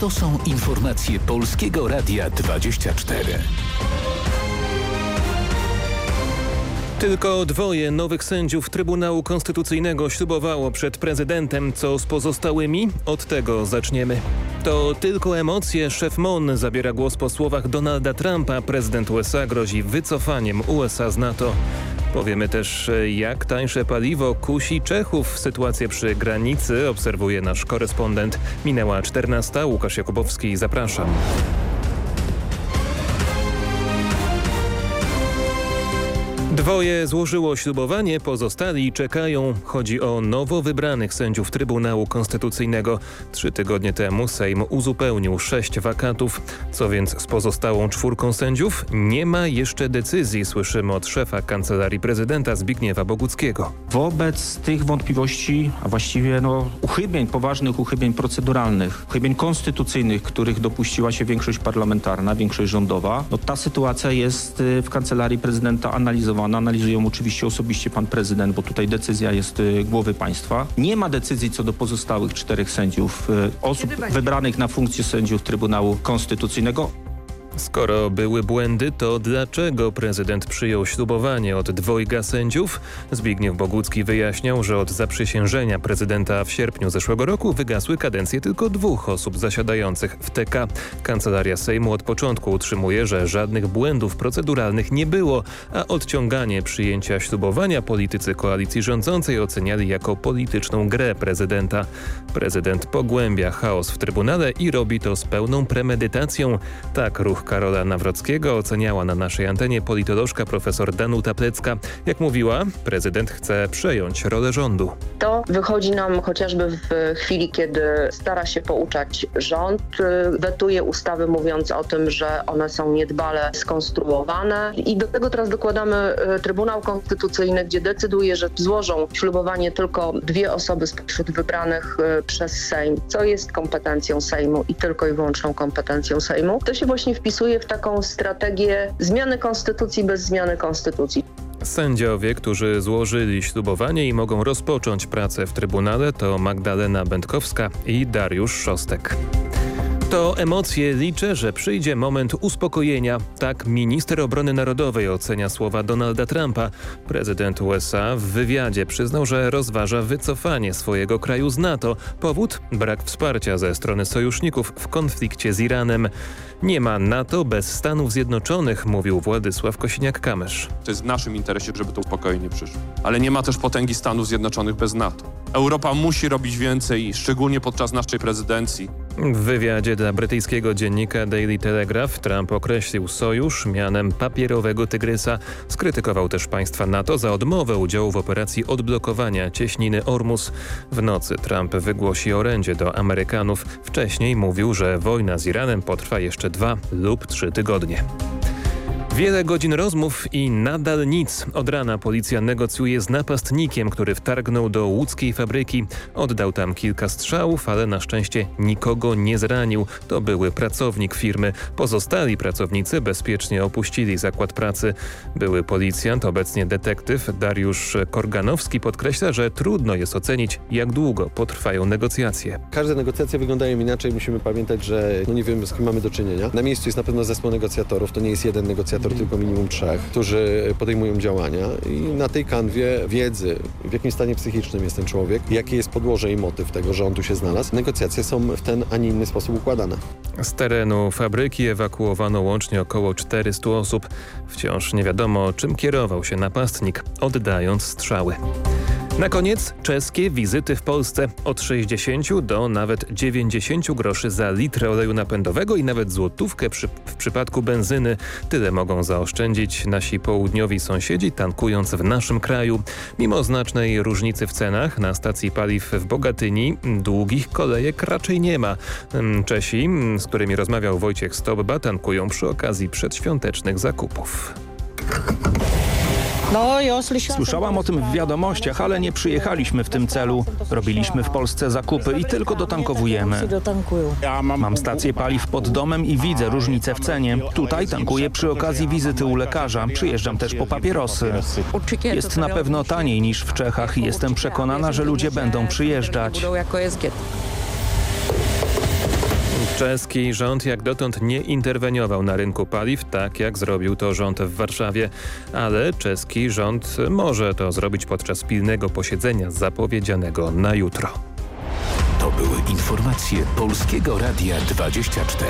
To są informacje Polskiego Radia 24. Tylko dwoje nowych sędziów Trybunału Konstytucyjnego ślubowało przed prezydentem, co z pozostałymi? Od tego zaczniemy. To tylko emocje. Szef MON zabiera głos po słowach Donalda Trumpa. Prezydent USA grozi wycofaniem USA z NATO. Powiemy też, jak tańsze paliwo kusi Czechów. Sytuację przy granicy obserwuje nasz korespondent. Minęła 14. Łukasz Jakubowski, zapraszam. Dwoje złożyło ślubowanie, pozostali czekają. Chodzi o nowo wybranych sędziów Trybunału Konstytucyjnego. Trzy tygodnie temu Sejm uzupełnił sześć wakatów. Co więc z pozostałą czwórką sędziów? Nie ma jeszcze decyzji, słyszymy od szefa Kancelarii Prezydenta Zbigniewa Boguckiego. Wobec tych wątpliwości, a właściwie no, uchybień, poważnych uchybień proceduralnych, uchybień konstytucyjnych, których dopuściła się większość parlamentarna, większość rządowa, no, ta sytuacja jest y, w Kancelarii Prezydenta analizowana analizują oczywiście osobiście pan prezydent, bo tutaj decyzja jest y, głowy państwa. Nie ma decyzji co do pozostałych czterech sędziów, y, osób wybranych na funkcję sędziów Trybunału Konstytucyjnego. Skoro były błędy, to dlaczego prezydent przyjął ślubowanie od dwojga sędziów? Zbigniew Bogucki wyjaśniał, że od zaprzysiężenia prezydenta w sierpniu zeszłego roku wygasły kadencje tylko dwóch osób zasiadających w TK. Kancelaria Sejmu od początku utrzymuje, że żadnych błędów proceduralnych nie było, a odciąganie przyjęcia ślubowania politycy koalicji rządzącej oceniali jako polityczną grę prezydenta. Prezydent pogłębia chaos w Trybunale i robi to z pełną premedytacją. Tak ruch Karola Nawrockiego oceniała na naszej antenie politolożka profesor Danuta Plecka. Jak mówiła, prezydent chce przejąć rolę rządu. To wychodzi nam chociażby w chwili, kiedy stara się pouczać rząd, wetuje ustawy mówiąc o tym, że one są niedbale skonstruowane i do tego teraz dokładamy e, Trybunał Konstytucyjny, gdzie decyduje, że złożą ślubowanie tylko dwie osoby spośród wybranych e, przez Sejm, co jest kompetencją Sejmu i tylko i wyłączną kompetencją Sejmu. To się właśnie wpisuje w taką strategię zmiany konstytucji bez zmiany konstytucji. Sędziowie, którzy złożyli ślubowanie i mogą rozpocząć pracę w Trybunale to Magdalena Będkowska i Dariusz Szostek. To emocje liczę, że przyjdzie moment uspokojenia. Tak minister obrony narodowej ocenia słowa Donalda Trumpa. Prezydent USA w wywiadzie przyznał, że rozważa wycofanie swojego kraju z NATO. Powód? Brak wsparcia ze strony sojuszników w konflikcie z Iranem. Nie ma NATO bez Stanów Zjednoczonych, mówił Władysław Kosiniak-Kamysz. To jest w naszym interesie, żeby to uspokojenie przyszło. Ale nie ma też potęgi Stanów Zjednoczonych bez NATO. Europa musi robić więcej, szczególnie podczas naszej prezydencji. W wywiadzie dla brytyjskiego dziennika Daily Telegraph Trump określił sojusz mianem papierowego tygrysa. Skrytykował też państwa NATO za odmowę udziału w operacji odblokowania cieśniny Ormus. W nocy Trump wygłosi orędzie do Amerykanów. Wcześniej mówił, że wojna z Iranem potrwa jeszcze dwa lub trzy tygodnie. Wiele godzin rozmów i nadal nic. Od rana policja negocjuje z napastnikiem, który wtargnął do łódzkiej fabryki. Oddał tam kilka strzałów, ale na szczęście nikogo nie zranił. To były pracownik firmy. Pozostali pracownicy bezpiecznie opuścili zakład pracy. Były policjant, obecnie detektyw Dariusz Korganowski podkreśla, że trudno jest ocenić, jak długo potrwają negocjacje. Każde negocjacje wyglądają inaczej. Musimy pamiętać, że no nie wiemy, z kim mamy do czynienia. Na miejscu jest na pewno zespół negocjatorów. To nie jest jeden negocjator tylko minimum trzech, którzy podejmują działania i na tej kanwie wiedzy, w jakim stanie psychicznym jest ten człowiek, jakie jest podłoże i motyw tego, że on tu się znalazł, negocjacje są w ten, a nie inny sposób układane. Z terenu fabryki ewakuowano łącznie około 400 osób. Wciąż nie wiadomo, czym kierował się napastnik, oddając strzały. Na koniec czeskie wizyty w Polsce od 60 do nawet 90 groszy za litr oleju napędowego i nawet złotówkę przy, w przypadku benzyny. Tyle mogą zaoszczędzić nasi południowi sąsiedzi tankując w naszym kraju. Mimo znacznej różnicy w cenach na stacji paliw w Bogatyni długich kolejek raczej nie ma. Mm, Czesi, z którymi rozmawiał Wojciech Stobba tankują przy okazji przedświątecznych zakupów. Słyszałam o tym w wiadomościach, ale nie przyjechaliśmy w tym celu. Robiliśmy w Polsce zakupy i tylko dotankowujemy. Mam stację paliw pod domem i widzę różnicę w cenie. Tutaj tankuję przy okazji wizyty u lekarza. Przyjeżdżam też po papierosy. Jest na pewno taniej niż w Czechach i jestem przekonana, że ludzie będą przyjeżdżać. Czeski rząd jak dotąd nie interweniował na rynku paliw, tak jak zrobił to rząd w Warszawie, ale czeski rząd może to zrobić podczas pilnego posiedzenia zapowiedzianego na jutro. To były informacje Polskiego Radia 24.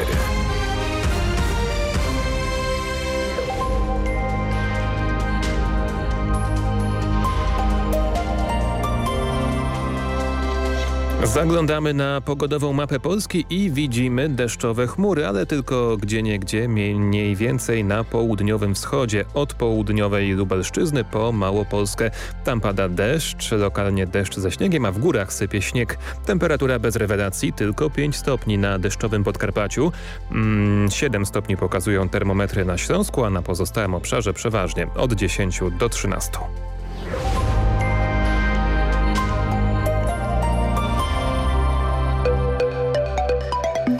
Zaglądamy na pogodową mapę Polski i widzimy deszczowe chmury, ale tylko gdzieniegdzie, mniej więcej na południowym wschodzie, od południowej Lubelszczyzny po Małopolskę. Tam pada deszcz, lokalnie deszcz ze śniegiem, a w górach sypie śnieg. Temperatura bez rewelacji, tylko 5 stopni na deszczowym Podkarpaciu. 7 mm, stopni pokazują termometry na Śląsku, a na pozostałym obszarze przeważnie od 10 do 13.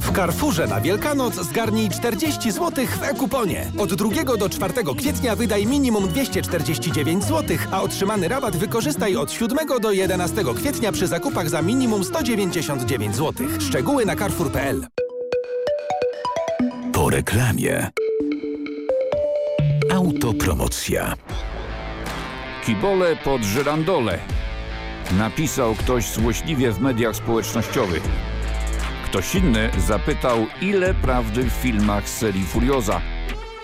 w Carrefourze na Wielkanoc zgarnij 40 zł w e-kuponie. Od 2 do 4 kwietnia wydaj minimum 249 zł, a otrzymany rabat wykorzystaj od 7 do 11 kwietnia przy zakupach za minimum 199 zł. Szczegóły na carrefour.pl Po reklamie. Autopromocja. Kibole pod żyrandole. Napisał ktoś złośliwie w mediach społecznościowych. Ktoś inny zapytał, ile prawdy w filmach z serii Furioza.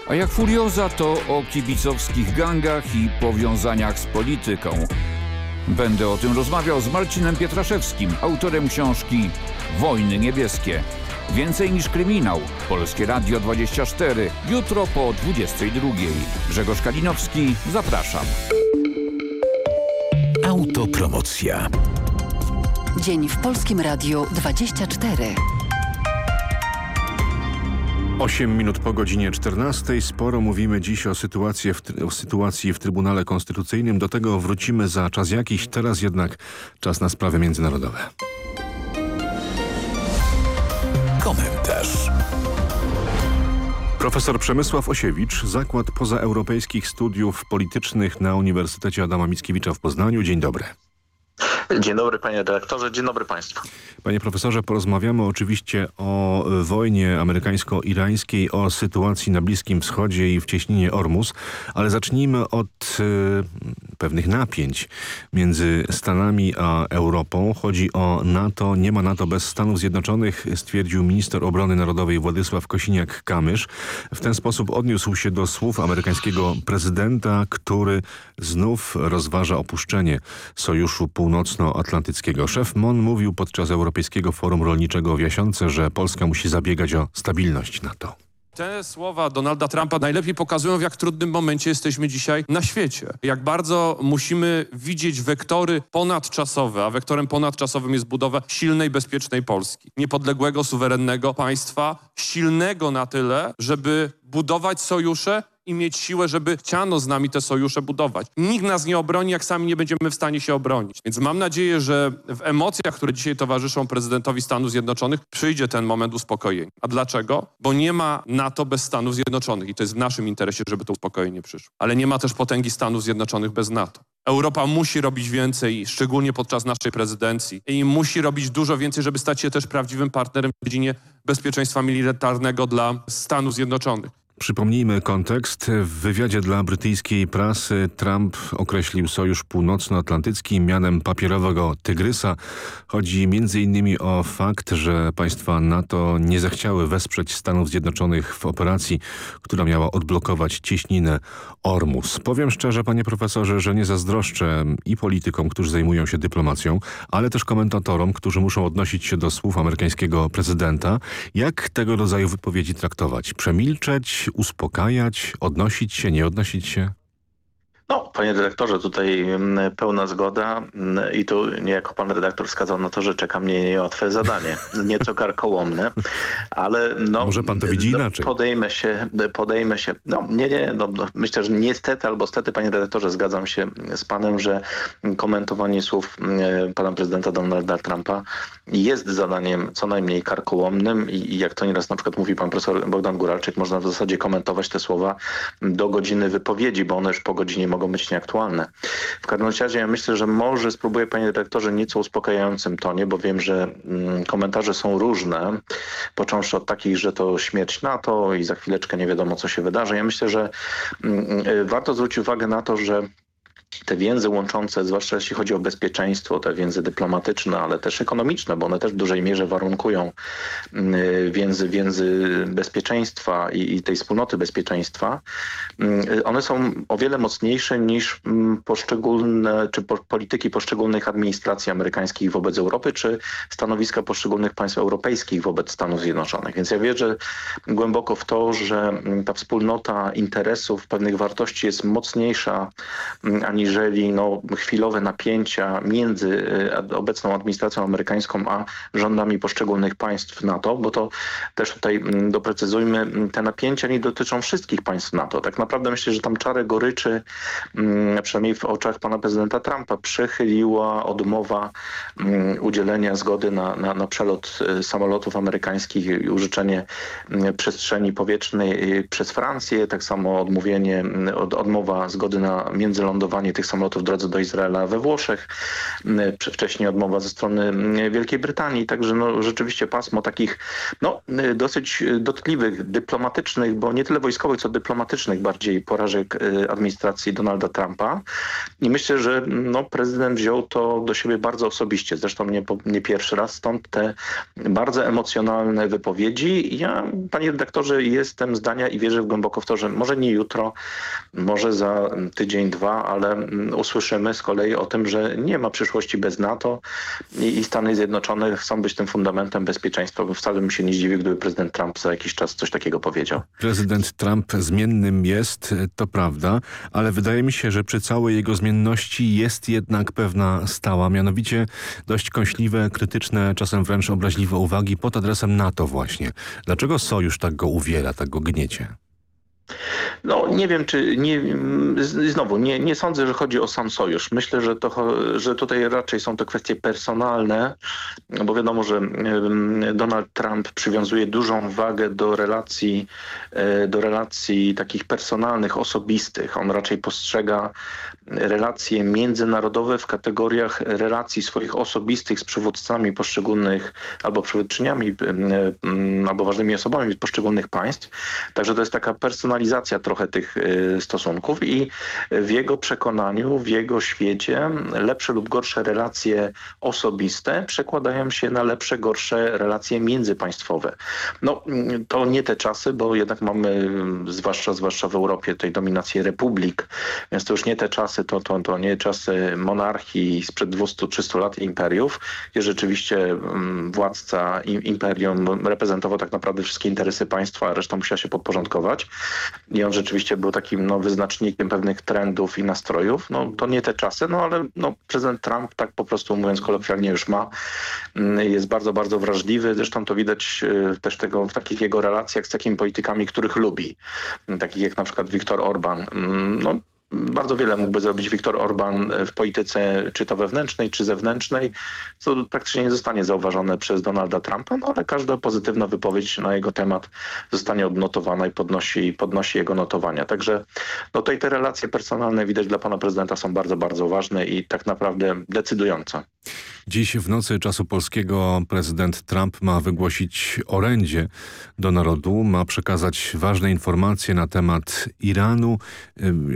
A jak Furioza, to o kibicowskich gangach i powiązaniach z polityką. Będę o tym rozmawiał z Marcinem Pietraszewskim, autorem książki Wojny Niebieskie. Więcej niż kryminał. Polskie Radio 24. Jutro po 22. Grzegorz Kalinowski, zapraszam. Autopromocja. Dzień w Polskim Radiu 24. 8 minut po godzinie 14. Sporo mówimy dziś o sytuacji, w, o sytuacji w Trybunale Konstytucyjnym. Do tego wrócimy za czas jakiś. Teraz jednak czas na sprawy międzynarodowe. Komentarz. Profesor Przemysław Osiewicz, Zakład Pozaeuropejskich Studiów Politycznych na Uniwersytecie Adama Mickiewicza w Poznaniu. Dzień dobry. Dzień dobry panie dyrektorze, dzień dobry państwu. Panie profesorze, porozmawiamy oczywiście o wojnie amerykańsko-irańskiej, o sytuacji na Bliskim Wschodzie i w cieśninie Ormus, ale zacznijmy od y, pewnych napięć między Stanami a Europą. Chodzi o NATO, nie ma NATO bez Stanów Zjednoczonych, stwierdził minister obrony narodowej Władysław Kosiniak-Kamysz. W ten sposób odniósł się do słów amerykańskiego prezydenta, który znów rozważa opuszczenie Sojuszu Północnoatlantyckiego. Szef MON mówił podczas Europejskiego Forum Rolniczego w Jasiące, że Polska musi zabiegać o stabilność NATO. Te słowa Donalda Trumpa najlepiej pokazują, w jak trudnym momencie jesteśmy dzisiaj na świecie. Jak bardzo musimy widzieć wektory ponadczasowe, a wektorem ponadczasowym jest budowa silnej, bezpiecznej Polski. Niepodległego, suwerennego państwa, silnego na tyle, żeby budować sojusze i mieć siłę, żeby chciano z nami te sojusze budować. Nikt nas nie obroni, jak sami nie będziemy w stanie się obronić. Więc mam nadzieję, że w emocjach, które dzisiaj towarzyszą prezydentowi Stanów Zjednoczonych, przyjdzie ten moment uspokojenia. A dlaczego? Bo nie ma NATO bez Stanów Zjednoczonych i to jest w naszym interesie, żeby to uspokojenie przyszło. Ale nie ma też potęgi Stanów Zjednoczonych bez NATO. Europa musi robić więcej, szczególnie podczas naszej prezydencji i musi robić dużo więcej, żeby stać się też prawdziwym partnerem w dziedzinie bezpieczeństwa militarnego dla Stanów Zjednoczonych. Przypomnijmy kontekst. W wywiadzie dla brytyjskiej prasy Trump określił Sojusz Północnoatlantycki mianem papierowego tygrysa. Chodzi m.in. o fakt, że państwa NATO nie zechciały wesprzeć Stanów Zjednoczonych w operacji, która miała odblokować cieśninę Ormus. Powiem szczerze, panie profesorze, że nie zazdroszczę i politykom, którzy zajmują się dyplomacją, ale też komentatorom, którzy muszą odnosić się do słów amerykańskiego prezydenta. Jak tego rodzaju wypowiedzi traktować? Przemilczeć? Uspokajać, odnosić się, nie odnosić się? No, panie dyrektorze, tutaj mm, pełna zgoda. Mm, i tu niejako pan redaktor wskazał na to, że czeka mnie niełatwe zadanie, nieco karkołomne, ale no... Może pan to widzi no, inaczej. Podejmę się, podejmę się, no nie, nie, no, no, myślę, że niestety albo stety, panie redaktorze, zgadzam się z panem, że komentowanie słów mm, pana prezydenta Donalda Trumpa jest zadaniem co najmniej karkołomnym. I, jak to nieraz na przykład mówi pan profesor Bogdan Góralczyk, można w zasadzie komentować te słowa do godziny wypowiedzi, bo one już po godzinie mogą być nieaktualne. W każdym razie ja myślę, że może spróbuję panie dyrektorze nieco uspokajającym tonie, bo wiem, że mm, komentarze są różne, począwszy od takich, że to śmierć NATO i za chwileczkę nie wiadomo co się wydarzy. Ja myślę, że mm, y, warto zwrócić uwagę na to, że te więzy łączące, zwłaszcza jeśli chodzi o bezpieczeństwo, te więzy dyplomatyczne, ale też ekonomiczne, bo one też w dużej mierze warunkują y, więzy, więzy bezpieczeństwa i, i tej wspólnoty bezpieczeństwa, y, one są o wiele mocniejsze niż mm, poszczególne, czy po, polityki poszczególnych administracji amerykańskich wobec Europy, czy stanowiska poszczególnych państw europejskich wobec Stanów Zjednoczonych. Więc ja wierzę głęboko w to, że mm, ta wspólnota interesów, pewnych wartości jest mocniejsza mm, aniżeli no, chwilowe napięcia między e, obecną administracją amerykańską a rządami poszczególnych państw NATO, bo to też tutaj mm, doprecyzujmy, mm, te napięcia nie dotyczą wszystkich państw NATO. Tak naprawdę myślę, że tam czarę goryczy, mm, przynajmniej w oczach pana prezydenta Trumpa, przechyliła odmowa udzielenia zgody na, na, na przelot e, samolotów amerykańskich i użyczenie przestrzeni powietrznej e, przez Francję, tak samo odmówienie, od, odmowa zgody na międzylądowanie tych samolotów w drodze do Izraela we Włoszech, wcześniej odmowa ze strony Wielkiej Brytanii, także no, rzeczywiście pasmo takich no, dosyć dotkliwych, dyplomatycznych, bo nie tyle wojskowych, co dyplomatycznych bardziej porażek y, administracji Donalda Trumpa. I myślę, że no, prezydent wziął to do siebie bardzo osobiście, zresztą nie, nie pierwszy raz, stąd te bardzo emocjonalne wypowiedzi. Ja, panie redaktorze, jestem zdania i wierzę głęboko w to, że może nie jutro, może za tydzień, dwa, ale Mm, usłyszymy z kolei o tym, że nie ma przyszłości bez NATO i, Stany Zjednoczone chcą być tym fundamentem bezpieczeństwa, bo wcale bym się nie zdziwił, gdyby prezydent Trump za jakiś czas coś takiego powiedział. Prezydent Trump zmiennym jest, to prawda, ale wydaje mi się, że przy całej jego zmienności jest jednak pewna stała, mianowicie dość kąśliwe, krytyczne, czasem wręcz obraźliwe uwagi pod adresem NATO właśnie. Dlaczego Sojusz tak go uwiela, tak go gniecie? No nie wiem, czy nie, znowu nie, nie sądzę, że chodzi o sam sojusz. Myślę, że, to, że tutaj raczej są to kwestie personalne, bo wiadomo, że Donald Trump przywiązuje dużą wagę do relacji, e, do relacji takich personalnych, osobistych. On raczej postrzega relacje międzynarodowe w kategoriach relacji swoich osobistych z przywódcami poszczególnych albo przywódczyniami albo ważnymi osobami poszczególnych państw. Także to jest taka personalizacja trochę tych y, stosunków i w jego przekonaniu, w jego świecie lepsze lub gorsze relacje osobiste przekładają się na lepsze, gorsze relacje międzypaństwowe. No to nie te czasy, bo jednak mamy, zwłaszcza, zwłaszcza w Europie, tej dominację republik, więc to już nie te czasy, to, to, to nie czasy monarchii sprzed 200-300 lat imperiów, gdzie rzeczywiście mm, władca imperium reprezentował tak naprawdę wszystkie interesy państwa, a reszta musiała się podporządkować. I on rzeczywiście był takim no, wyznacznikiem pewnych trendów i nastrojów. No, to nie te czasy, no ale no, prezydent Trump, tak po prostu mówiąc kolokwialnie już ma, mm, jest bardzo, bardzo wrażliwy. Zresztą to widać y, też tego w takich jego relacjach z takimi politykami, których lubi. Takich jak na przykład Viktor Orban. Mm, no, bardzo wiele mógłby zrobić Viktor Orban w polityce czy to wewnętrznej, czy zewnętrznej, co praktycznie nie zostanie zauważone przez Donalda Trumpa, no ale każda pozytywna wypowiedź na jego temat zostanie odnotowana i podnosi, podnosi jego notowania. Także no tutaj te relacje personalne widać dla pana prezydenta są bardzo, bardzo ważne i tak naprawdę decydujące. Dziś w nocy czasu polskiego prezydent Trump ma wygłosić orędzie do narodu, ma przekazać ważne informacje na temat Iranu.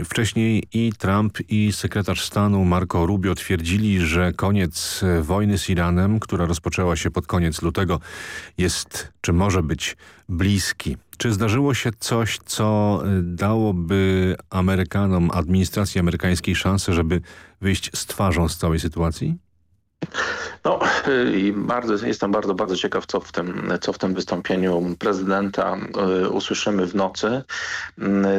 Wcześniej i Trump i sekretarz stanu Marco Rubio twierdzili, że koniec wojny z Iranem, która rozpoczęła się pod koniec lutego, jest czy może być bliski. Czy zdarzyło się coś, co dałoby Amerykanom, administracji amerykańskiej szansę, żeby wyjść z twarzą z całej sytuacji? No i bardzo, jestem bardzo, bardzo ciekaw, co w tym, co w tym wystąpieniu prezydenta usłyszymy w nocy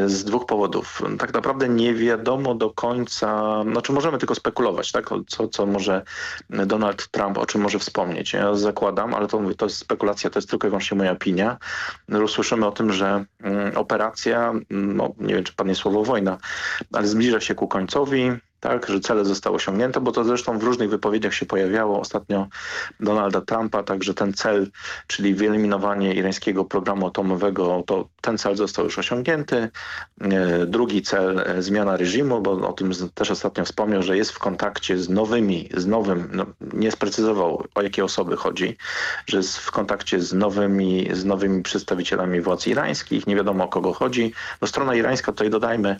z dwóch powodów. Tak naprawdę nie wiadomo do końca, znaczy możemy tylko spekulować, tak? co, co może Donald Trump, o czym może wspomnieć. Ja zakładam, ale to to jest spekulacja, to jest tylko i wyłącznie moja opinia. Usłyszymy o tym, że operacja, no, nie wiem, czy padnie słowo wojna, ale zbliża się ku końcowi tak, że cele zostały osiągnięte, bo to zresztą w różnych wypowiedziach się pojawiało ostatnio Donalda Trumpa, także ten cel, czyli wyeliminowanie irańskiego programu atomowego, to ten cel został już osiągnięty. E, drugi cel, e, zmiana reżimu, bo o tym też ostatnio wspomniał, że jest w kontakcie z nowymi, z nowym, no, nie sprecyzował o jakie osoby chodzi, że jest w kontakcie z nowymi, z nowymi przedstawicielami władz irańskich, nie wiadomo o kogo chodzi. No, strona irańska, tutaj dodajmy,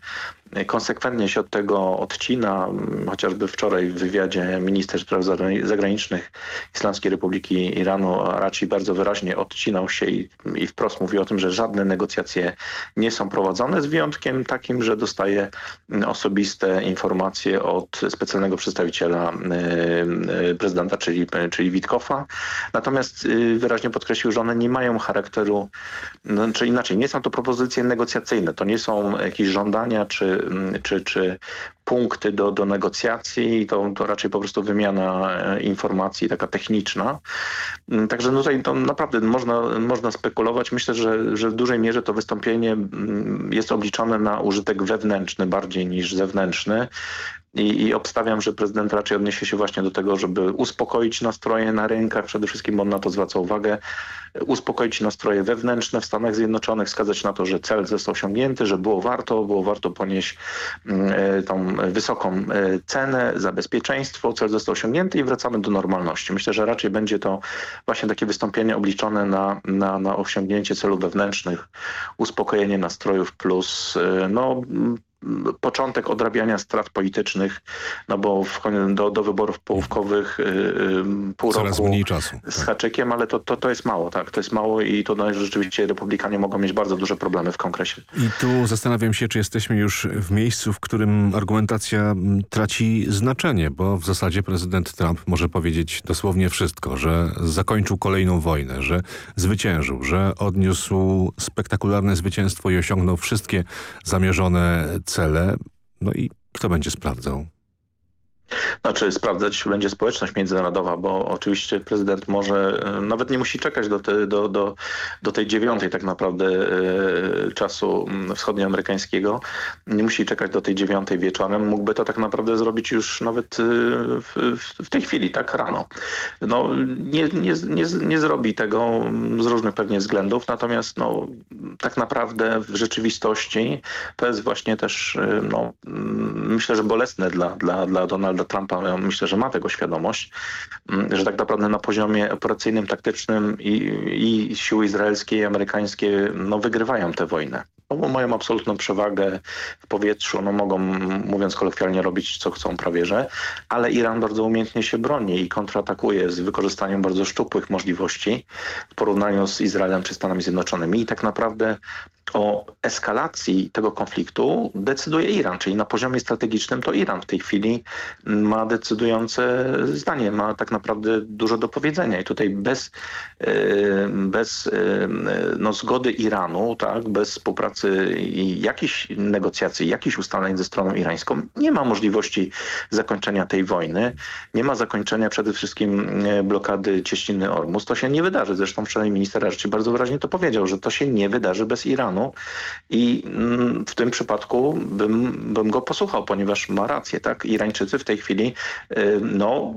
konsekwentnie się od tego odcina. Chociażby wczoraj w wywiadzie minister spraw zagranicznych Islamskiej Republiki Iranu raczej bardzo wyraźnie odcinał się i, i wprost mówił o tym, że żadne negocjacje nie są prowadzone z wyjątkiem takim, że dostaje osobiste informacje od specjalnego przedstawiciela y, y, prezydenta, czyli, czyli Witkofa. Natomiast y, wyraźnie podkreślił, że one nie mają charakteru, no, czy inaczej, nie są to propozycje negocjacyjne, to nie są jakieś żądania czy czy, czy punkty do, do negocjacji, to, to raczej po prostu wymiana e, informacji taka techniczna. Mm, także no tutaj to naprawdę można, można spekulować. Myślę, że, że w dużej mierze to wystąpienie mm, jest obliczone na użytek wewnętrzny bardziej niż zewnętrzny. I, I, obstawiam, że prezydent raczej odniesie się właśnie do tego, żeby uspokoić nastroje na rynkach, przede wszystkim on na to zwraca uwagę, uspokoić nastroje wewnętrzne w Stanach Zjednoczonych, wskazać na to, że cel został osiągnięty, że było warto, było warto ponieść mm, e, tą wysoką e, cenę za bezpieczeństwo, cel został osiągnięty i wracamy do normalności. Myślę, że raczej będzie to właśnie takie wystąpienie obliczone na, na, na osiągnięcie celów wewnętrznych, uspokojenie nastrojów plus e, no, początek odrabiania strat politycznych, no bo w, do, do wyborów połówkowych yy, pół Coraz roku mniej czasu. z tak. haczykiem, ale to, to, to jest mało, tak, to jest mało i to no, rzeczywiście republikanie mogą mieć bardzo duże problemy w kongresie. I tu zastanawiam się, czy jesteśmy już w miejscu, w którym argumentacja traci znaczenie, bo w zasadzie prezydent Trump może powiedzieć dosłownie wszystko, że zakończył kolejną wojnę, że zwyciężył, że odniósł spektakularne zwycięstwo i osiągnął wszystkie zamierzone cele. No i kto będzie sprawdzał? Znaczy sprawdzać będzie społeczność międzynarodowa, bo oczywiście prezydent może, e, nawet nie musi czekać do, te, do, do, do tej dziewiątej tak naprawdę e, czasu wschodnioamerykańskiego. Nie musi czekać do tej dziewiątej wieczorem. Mógłby to tak naprawdę zrobić już nawet e, w, w, tej chwili, tak rano. No, nie, nie, nie, nie zrobi tego z różnych pewnie względów, natomiast no, tak naprawdę w rzeczywistości to jest właśnie też no, myślę, że bolesne dla, dla, dla Donalda Trumpa, myślę, że ma tego świadomość, mm, że tak naprawdę na poziomie operacyjnym, taktycznym i, i siły izraelskie i amerykańskie no, wygrywają tę wojnę. No, mają absolutną przewagę w powietrzu, no mogą, mówiąc kolokwialnie, robić co chcą prawie, że, ale Iran bardzo umiejętnie się broni i kontratakuje z wykorzystaniem bardzo szczupłych możliwości w porównaniu z Izraelem czy Stanami Zjednoczonymi i tak naprawdę o eskalacji tego konfliktu decyduje Iran, czyli na poziomie strategicznym to Iran w tej chwili ma decydujące zdanie, ma tak naprawdę dużo do powiedzenia i tutaj bez, e, bez e, no, zgody Iranu, tak, bez współpracy i jakichś negocjacji, jakichś ustaleń ze stroną irańską nie ma możliwości zakończenia tej wojny, nie ma zakończenia przede wszystkim e, blokady cieśniny Ormus. To się nie wydarzy. Zresztą wczoraj minister Arci bardzo wyraźnie to powiedział, że to się nie wydarzy bez Iranu i mm, w tym przypadku bym, bym go posłuchał, ponieważ ma rację. tak? Irańczycy w tej chwili y, no,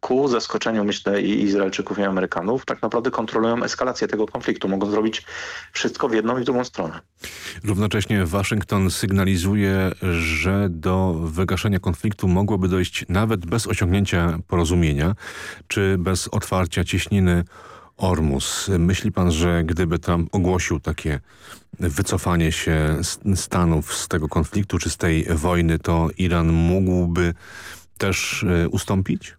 ku zaskoczeniu myślę i Izraelczyków i Amerykanów tak naprawdę kontrolują eskalację tego konfliktu. Mogą zrobić wszystko w jedną i w drugą stronę. Równocześnie Waszyngton sygnalizuje, że do wygaszenia konfliktu mogłoby dojść nawet bez osiągnięcia porozumienia, czy bez otwarcia cieśniny Ormus. Myśli pan, że gdyby tam ogłosił takie wycofanie się Stanów z tego konfliktu czy z tej wojny, to Iran mógłby też e, ustąpić?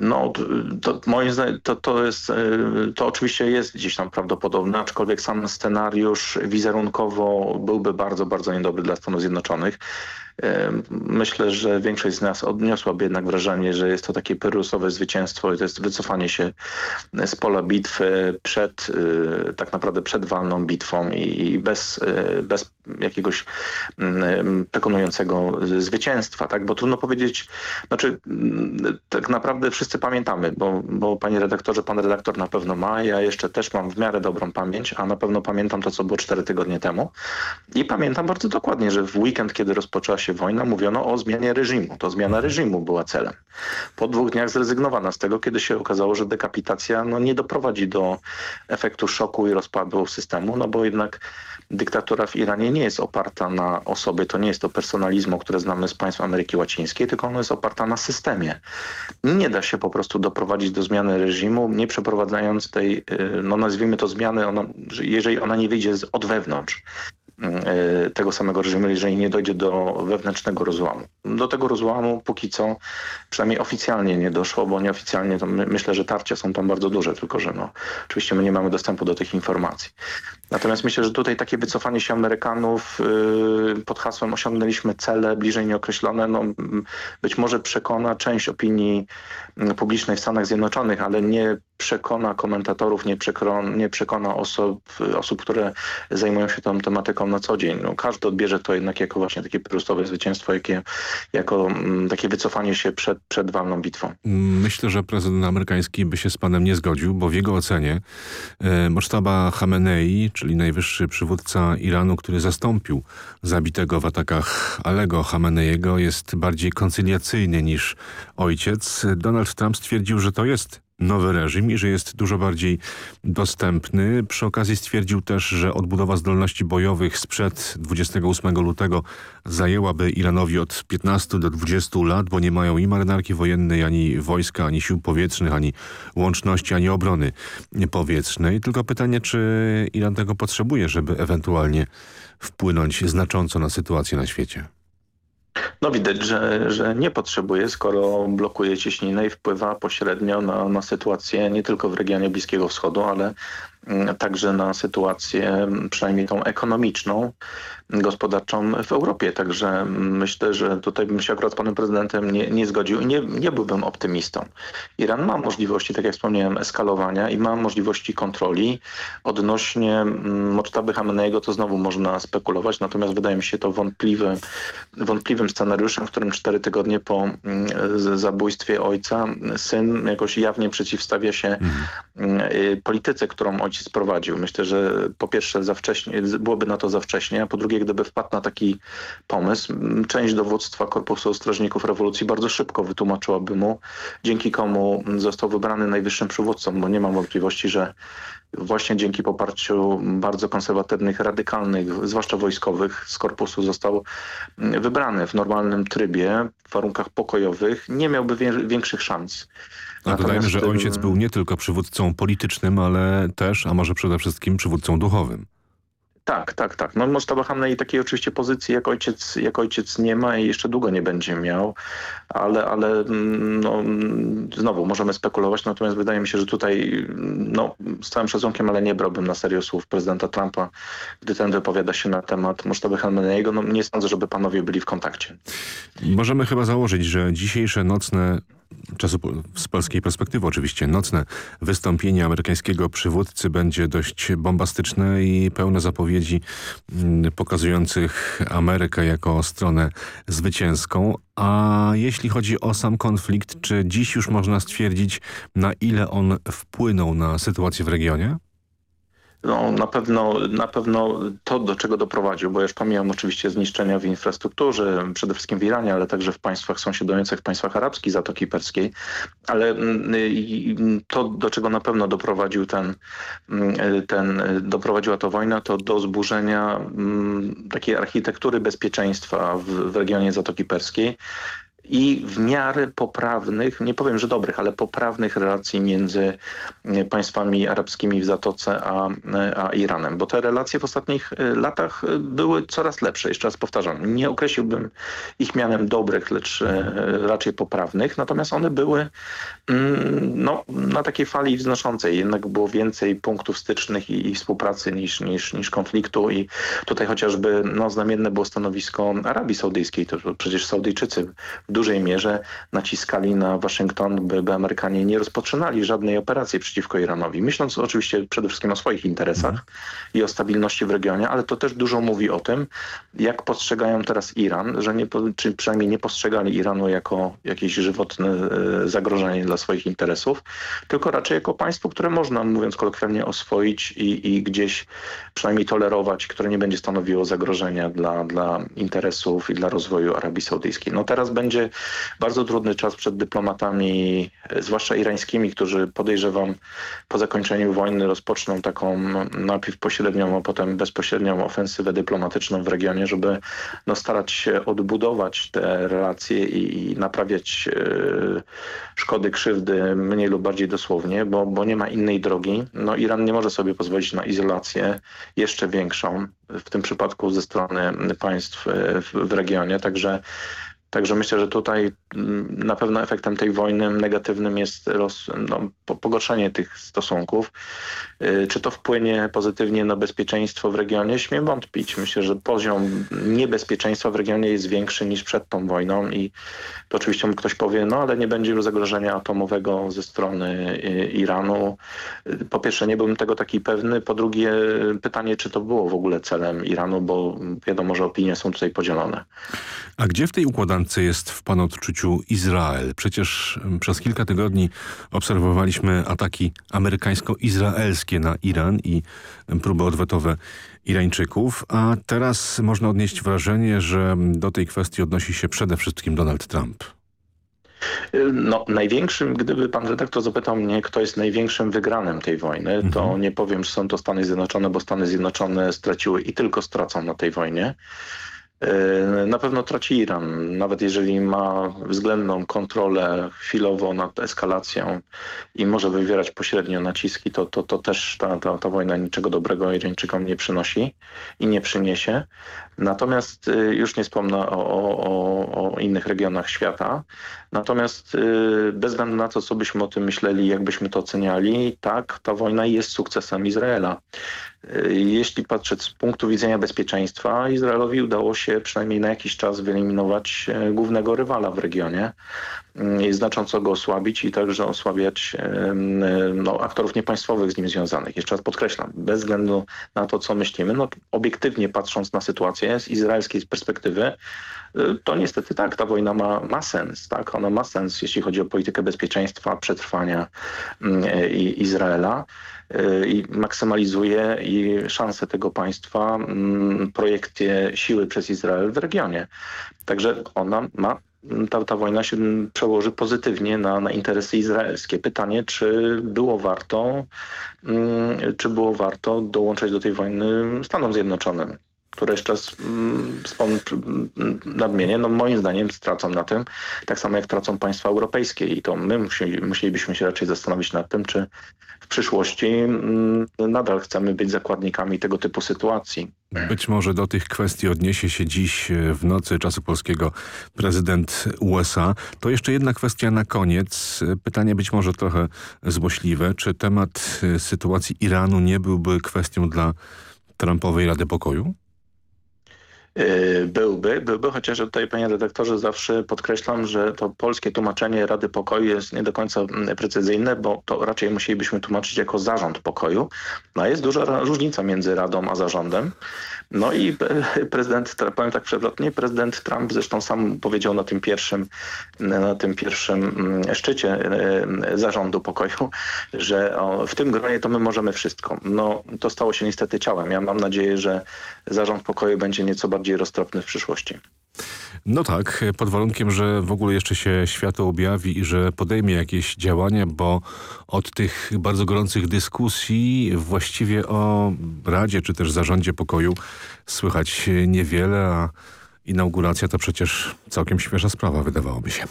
No, to, moim zdaniem to, to jest, e, to oczywiście jest gdzieś tam prawdopodobne, aczkolwiek sam scenariusz wizerunkowo byłby bardzo, bardzo niedobry dla Stanów Zjednoczonych. Myślę, że większość z nas odniosłaby jednak wrażenie, że jest to takie perusowe zwycięstwo i to jest wycofanie się z pola bitwy przed, tak naprawdę przed walną bitwą i bez, bez jakiegoś mm, przekonującego zwycięstwa, tak? Bo trudno powiedzieć, znaczy mm, tak naprawdę wszyscy pamiętamy, bo, bo panie redaktorze, pan redaktor na pewno ma, ja jeszcze też mam w miarę dobrą pamięć, a na pewno pamiętam to, co było cztery tygodnie temu i pamiętam bardzo dokładnie, że w weekend, kiedy rozpoczęła się wojna, mówiono o zmianie reżimu. To zmiana reżimu była celem. Po dwóch dniach zrezygnowano z tego, kiedy się okazało, że dekapitacja no, nie doprowadzi do efektu szoku i rozpadu systemu, no bo jednak dyktatura w Iranie nie jest oparta na osobie, to nie jest to personalizmu, które znamy z państw Ameryki Łacińskiej, tylko ono jest oparta na systemie. Nie da się po prostu doprowadzić do zmiany reżimu, nie przeprowadzając tej, y, no nazwijmy to zmiany, ona, jeżeli ona nie wyjdzie od wewnątrz. E, tego samego reżimu, jeżeli nie dojdzie do wewnętrznego rozłamu. Do tego rozłamu póki co przynajmniej oficjalnie nie doszło, bo nieoficjalnie to my, myślę, że tarcia są tam bardzo duże, tylko że no, oczywiście my nie mamy dostępu do tych informacji. Natomiast myślę, że tutaj takie wycofanie się Amerykanów yy, pod hasłem osiągnęliśmy cele bliżej nieokreślone, no, być może przekona część opinii publicznej w Stanach Zjednoczonych, ale nie przekona komentatorów, nie przekona, nie przekona osób, osób, które zajmują się tą tematyką na co dzień. No, każdy odbierze to jednak jako właśnie takie prostowe zwycięstwo, jakie, jako mm, takie wycofanie się przed, przed walną bitwą. Myślę, że prezydent amerykański by się z panem nie zgodził, bo w jego ocenie e, Mocztaba Khamenei, czyli najwyższy przywódca Iranu, który zastąpił zabitego w atakach Alego Khameneiego, jest bardziej koncyliacyjny niż ojciec. Donald Trump stwierdził, że to jest nowy reżim i że jest dużo bardziej dostępny. Przy okazji stwierdził też, że odbudowa zdolności bojowych sprzed 28 lutego zajęłaby Iranowi od 15 do 20 lat, bo nie mają i marynarki wojennej, ani wojska, ani sił powietrznych, ani łączności, ani obrony powietrznej. Tylko pytanie, czy Iran tego potrzebuje, żeby ewentualnie wpłynąć znacząco na sytuację na świecie? No widać, że, że nie potrzebuje, skoro blokuje cieśninę i wpływa pośrednio na, na sytuację nie tylko w regionie Bliskiego Wschodu, ale także na sytuację przynajmniej tą ekonomiczną gospodarczą w Europie. Także myślę, że tutaj bym się akurat z panem prezydentem nie, nie zgodził i nie, nie byłbym optymistą. Iran ma możliwości, tak jak wspomniałem, eskalowania i ma możliwości kontroli. Odnośnie Mocztaby Hameneiego to znowu można spekulować, natomiast wydaje mi się to wątpliwy, wątpliwym scenariuszem, w którym cztery tygodnie po zabójstwie ojca syn jakoś jawnie przeciwstawia się mhm. Polityce, którą ojciec prowadził. Myślę, że po pierwsze za wcześnie, byłoby na to za wcześnie, a po drugie gdyby wpadł na taki pomysł, część dowództwa Korpusu Strażników Rewolucji bardzo szybko wytłumaczyłaby mu, dzięki komu został wybrany najwyższym przywódcą, bo nie mam wątpliwości, że właśnie dzięki poparciu bardzo konserwatywnych, radykalnych, zwłaszcza wojskowych z korpusu został wybrany w normalnym trybie, w warunkach pokojowych, nie miałby większych szans. A dodajmy, że ojciec był nie tylko przywódcą politycznym, ale też, a może przede wszystkim przywódcą duchowym. Tak, tak, tak. No Mustafa Hamnei takiej oczywiście pozycji jak ojciec, jak ojciec nie ma i jeszcze długo nie będzie miał, ale, ale mm, no, znowu możemy spekulować, natomiast wydaje mi się, że tutaj no, z całym szacunkiem, ale nie brałbym na serio słów prezydenta Trumpa, gdy ten wypowiada się na temat Mustafa Hamneiego. No, nie sądzę, żeby panowie byli w kontakcie. Możemy chyba założyć, że dzisiejsze nocne czasu z polskiej perspektywy oczywiście nocne wystąpienie amerykańskiego przywódcy będzie dość bombastyczne i pełne zapowiedzi mm, pokazujących Amerykę jako stronę zwycięską. A jeśli chodzi o sam konflikt, czy dziś już można stwierdzić na ile on wpłynął na sytuację w regionie? No, na, pewno, na pewno to, do czego doprowadził, bo już pomijam oczywiście zniszczenia w infrastrukturze, przede wszystkim w Iranie, ale także w państwach sąsiadujących, w państwach arabskich Zatoki Perskiej, ale mm, to, do czego na pewno doprowadził ten, mm, ten, doprowadziła to wojna, to do zburzenia mm, takiej architektury bezpieczeństwa w, w regionie Zatoki Perskiej i w miarę poprawnych, nie powiem, że dobrych, ale poprawnych relacji między państwami arabskimi w Zatoce a, a Iranem. Bo te relacje w ostatnich latach były coraz lepsze. Jeszcze raz powtarzam, nie określiłbym ich mianem dobrych, lecz raczej poprawnych. Natomiast one były mm, no, na takiej fali wznoszącej. Jednak było więcej punktów stycznych i, i współpracy niż, niż, niż konfliktu i tutaj chociażby no, znamienne było stanowisko Arabii Saudyjskiej. To przecież Saudyjczycy w dużej mierze naciskali na Waszyngton, by, by Amerykanie nie rozpoczynali żadnej operacji przeciwko Iranowi. Myśląc oczywiście przede wszystkim o swoich interesach i o stabilności w regionie, ale to też dużo mówi o tym, jak postrzegają teraz Iran, że nie, czy przynajmniej nie postrzegali Iranu jako jakieś żywotne e, zagrożenie dla swoich interesów, tylko raczej jako państwo, które można, mówiąc kolokwialnie, oswoić i, i gdzieś przynajmniej tolerować, które nie będzie stanowiło zagrożenia dla, dla interesów i dla rozwoju Arabii Saudyjskiej. No teraz będzie bardzo trudny czas przed dyplomatami, zwłaszcza irańskimi, którzy podejrzewam po zakończeniu wojny rozpoczną taką najpierw pośrednią, a potem bezpośrednią ofensywę dyplomatyczną w regionie, żeby no, starać się odbudować te relacje i, i naprawiać e, szkody, krzywdy mniej lub bardziej dosłownie, bo, bo nie ma innej drogi. No, Iran nie może sobie pozwolić na izolację jeszcze większą, w tym przypadku ze strony państw e, w, w regionie. Także Także myślę, że tutaj mm, na pewno efektem tej wojny negatywnym jest no, pogorszenie tych stosunków. Y, czy to wpłynie pozytywnie na bezpieczeństwo w regionie? Śmiem wątpić. Myślę, że poziom niebezpieczeństwa w regionie jest większy niż przed tą wojną i to oczywiście ktoś powie, no ale nie będzie już zagrożenia atomowego ze strony y, Iranu. Y, po pierwsze, nie byłem tego taki pewny. Po drugie, pytanie, czy to było w ogóle celem Iranu, bo wiadomo, że opinie są tutaj podzielone. A gdzie w tej układance jest w Pana odczuciu Izrael? Przecież przez kilka tygodni obserwowaliśmy ataki amerykańsko-izraelskie na Iran i próby odwetowe Irańczyków, a teraz można odnieść wrażenie, że do tej kwestii odnosi się przede wszystkim Donald Trump. No, największym, gdyby pan redaktor zapytał mnie, kto jest największym wygranym tej wojny, mhm. to nie powiem, że są to Stany Zjednoczone, bo Stany Zjednoczone straciły i tylko stracą na tej wojnie. Na pewno traci Iran, nawet jeżeli ma względną kontrolę chwilowo nad eskalacją i może wywierać pośrednio naciski, to, to, to też ta, ta, ta wojna niczego dobrego Irańczykom nie przynosi i nie przyniesie. Natomiast y, już nie wspomnę o, o, o innych regionach świata. Natomiast y, bez względu na to, co byśmy o tym myśleli, jakbyśmy to oceniali, tak, ta wojna jest sukcesem Izraela. Y, jeśli patrzeć z punktu widzenia bezpieczeństwa, Izraelowi udało się przynajmniej na jakiś czas wyeliminować głównego rywala w regionie i znacząco go osłabić i także osłabiać no, aktorów niepaństwowych z nim związanych. Jeszcze raz podkreślam, bez względu na to, co myślimy, no, obiektywnie patrząc na sytuację z izraelskiej perspektywy, y, to niestety tak, ta wojna ma, ma sens. Tak? Ona ma sens, jeśli chodzi o politykę bezpieczeństwa, przetrwania mm, Izraela y, i maksymalizuje i szanse tego państwa, mm, projekcję siły przez Izrael w regionie. Także ona ma ta, ta wojna się przełoży pozytywnie na, na interesy izraelskie. Pytanie, czy było warto, mm, czy było warto dołączać do tej wojny Stanom Zjednoczonym które jeszcze raz mm, nadmienię, no moim zdaniem stracą na tym, tak samo jak tracą państwa europejskie i to my musieli, musielibyśmy się raczej zastanowić nad tym, czy w przyszłości mm, nadal chcemy być zakładnikami tego typu sytuacji. Być może do tych kwestii odniesie się dziś e, w nocy czasu polskiego prezydent USA. To jeszcze jedna kwestia na koniec. E, pytanie być może trochę złośliwe. Czy temat e, sytuacji Iranu nie byłby kwestią dla Trumpowej Rady Pokoju? Y, byłby, byłby, chociaż tutaj panie redaktorze zawsze podkreślam, że to polskie tłumaczenie Rady Pokoju jest nie do końca mm, precyzyjne, bo to raczej musielibyśmy tłumaczyć jako zarząd pokoju. No jest duża różnica między Radą a zarządem. No i prezydent, powiem tak przewrotnie, prezydent Trump zresztą sam powiedział na tym pierwszym, na tym pierwszym mm, szczycie e, zarządu pokoju, że w tym gronie to my możemy wszystko. No to stało się niestety ciałem. Ja mam nadzieję, że zarząd pokoju będzie nieco bardziej roztropny w przyszłości. No tak, pod warunkiem, że w ogóle jeszcze się światło objawi i że podejmie jakieś działania, bo od tych bardzo gorących dyskusji właściwie o Radzie czy też Zarządzie Pokoju słychać niewiele, a Inauguracja to przecież całkiem świeża sprawa, wydawałoby się.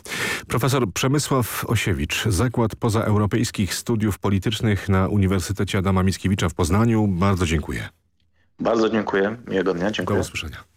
Profesor Przemysław Osiewicz, Zakład Pozaeuropejskich Studiów Politycznych na Uniwersytecie Adama Mickiewicza w Poznaniu. Bardzo dziękuję. Bardzo dziękuję. Miłego dnia. Dziękuję. Do usłyszenia.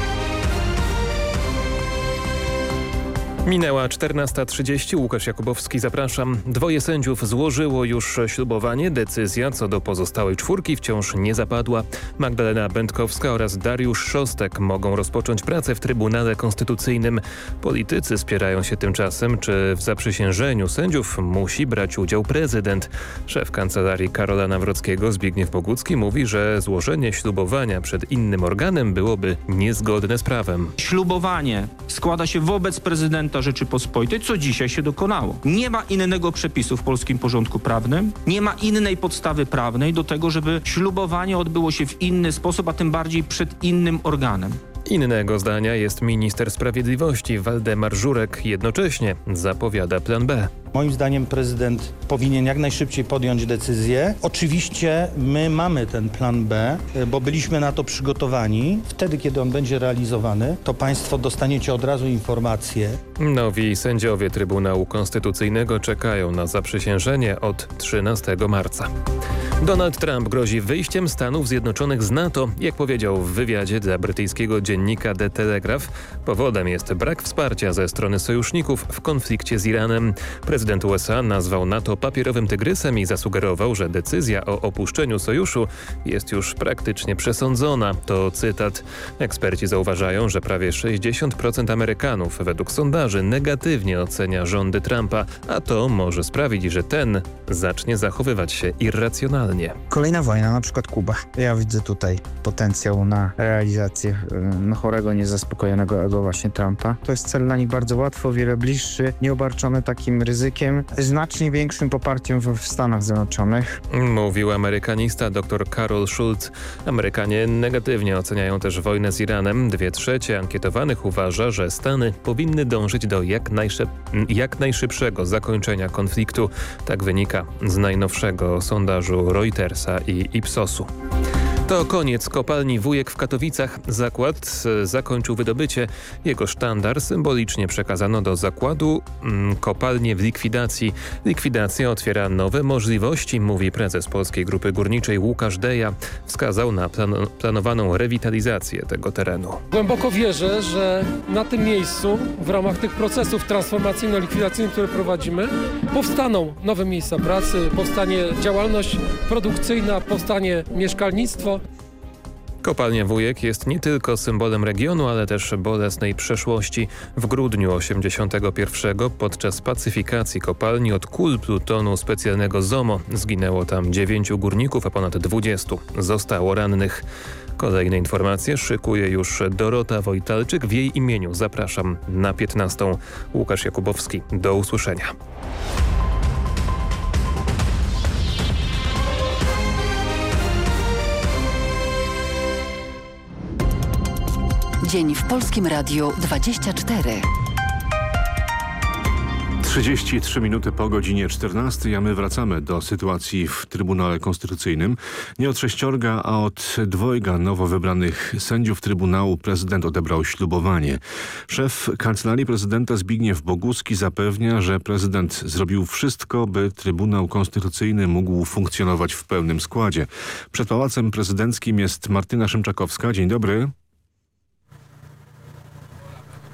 Minęła 14.30. Łukasz Jakubowski, zapraszam. Dwoje sędziów złożyło już ślubowanie. Decyzja co do pozostałej czwórki wciąż nie zapadła. Magdalena Będkowska oraz Dariusz Szostek mogą rozpocząć pracę w Trybunale Konstytucyjnym. Politycy spierają się tymczasem, czy w zaprzysiężeniu sędziów musi brać udział prezydent. Szef kancelarii Karola Nawrockiego Zbigniew Bogucki mówi, że złożenie ślubowania przed innym organem byłoby niezgodne z prawem. Ślubowanie składa się wobec prezydenta prezydenta Rzeczypospolitej, co dzisiaj się dokonało. Nie ma innego przepisu w polskim porządku prawnym, nie ma innej podstawy prawnej do tego, żeby ślubowanie odbyło się w inny sposób, a tym bardziej przed innym organem. Innego zdania jest minister sprawiedliwości Waldemar Żurek. Jednocześnie zapowiada plan B. Moim zdaniem prezydent powinien jak najszybciej podjąć decyzję. Oczywiście my mamy ten plan B, bo byliśmy na to przygotowani. Wtedy, kiedy on będzie realizowany, to państwo dostaniecie od razu informację. Nowi sędziowie Trybunału Konstytucyjnego czekają na zaprzysiężenie od 13 marca. Donald Trump grozi wyjściem Stanów Zjednoczonych z NATO. Jak powiedział w wywiadzie dla brytyjskiego dziennika The Telegraph, powodem jest brak wsparcia ze strony sojuszników w konflikcie z Iranem. Prezydent USA nazwał NATO papierowym tygrysem i zasugerował, że decyzja o opuszczeniu sojuszu jest już praktycznie przesądzona. To cytat. Eksperci zauważają, że prawie 60% Amerykanów według sondaży negatywnie ocenia rządy Trumpa, a to może sprawić, że ten zacznie zachowywać się irracjonalnie. Kolejna wojna, na przykład Kuba. Ja widzę tutaj potencjał na realizację no, chorego, niezaspokojonego ego właśnie Trumpa. To jest cel dla nich bardzo łatwo, wiele bliższy, nieobarczony takim ryzykiem, znacznie większym poparciem w, Stanach Zjednoczonych. Mówił amerykanista dr Karol Schulz. Amerykanie negatywnie oceniają też wojnę z Iranem. Dwie trzecie ankietowanych uważa, że Stany powinny dążyć do jak, jak najszybszego zakończenia konfliktu. Tak wynika z najnowszego sondażu Reutersa i Ipsosu. To koniec kopalni Wujek w Katowicach. Zakład e, zakończył wydobycie. Jego sztandar symbolicznie przekazano do zakładu mm, kopalnie w likwidacji. Likwidacja otwiera nowe możliwości, mówi prezes Polskiej Grupy Górniczej Łukasz Deja. Wskazał na plan planowaną rewitalizację tego terenu. Głęboko wierzę, że na tym miejscu w ramach tych procesów transformacyjno-likwidacyjnych, które prowadzimy, powstaną nowe miejsca pracy, powstanie działalność produkcyjna, powstanie mieszkalnictwo. Kopalnia Wujek jest nie tylko symbolem regionu, ale też bolesnej przeszłości. W grudniu 81 podczas pacyfikacji kopalni od kul plutonu specjalnego ZOMO zginęło tam dziewięciu górników, a ponad 20 zostało rannych. Kolejne informacje szykuje już Dorota Wojtalczyk. W jej imieniu zapraszam na 15. Łukasz Jakubowski. Do usłyszenia. Dzień w Polskim Radiu 24. 33 minuty po godzinie 14, a my wracamy do sytuacji w Trybunale Konstytucyjnym. Nie od sześciorga, a od dwojga nowo wybranych sędziów Trybunału prezydent odebrał ślubowanie. Szef Kancelarii Prezydenta Zbigniew Boguski zapewnia, że prezydent zrobił wszystko, by Trybunał Konstytucyjny mógł funkcjonować w pełnym składzie. Przed Pałacem Prezydenckim jest Martyna Szymczakowska. Dzień dobry.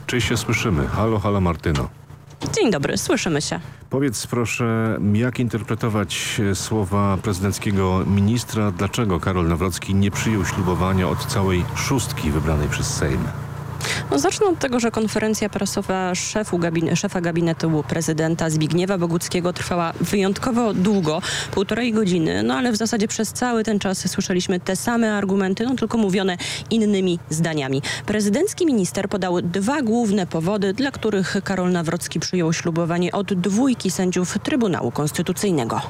Czy się słyszymy? Halo, halo Martyno. Dzień dobry, słyszymy się. Powiedz proszę, jak interpretować słowa prezydenckiego ministra? Dlaczego Karol Nawrocki nie przyjął ślubowania od całej szóstki wybranej przez Sejm? No, zacznę od tego, że konferencja prasowa szefu gabine, szefa gabinetu prezydenta Zbigniewa Boguckiego trwała wyjątkowo długo, półtorej godziny, no ale w zasadzie przez cały ten czas słyszeliśmy te same argumenty, no tylko mówione innymi zdaniami. Prezydencki minister podał dwa główne powody, dla których Karol Nawrocki przyjął ślubowanie od dwójki sędziów Trybunału Konstytucyjnego.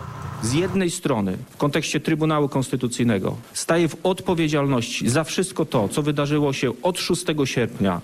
Z jednej strony w kontekście Trybunału Konstytucyjnego staje w odpowiedzialności za wszystko to, co wydarzyło się od 6 sierpnia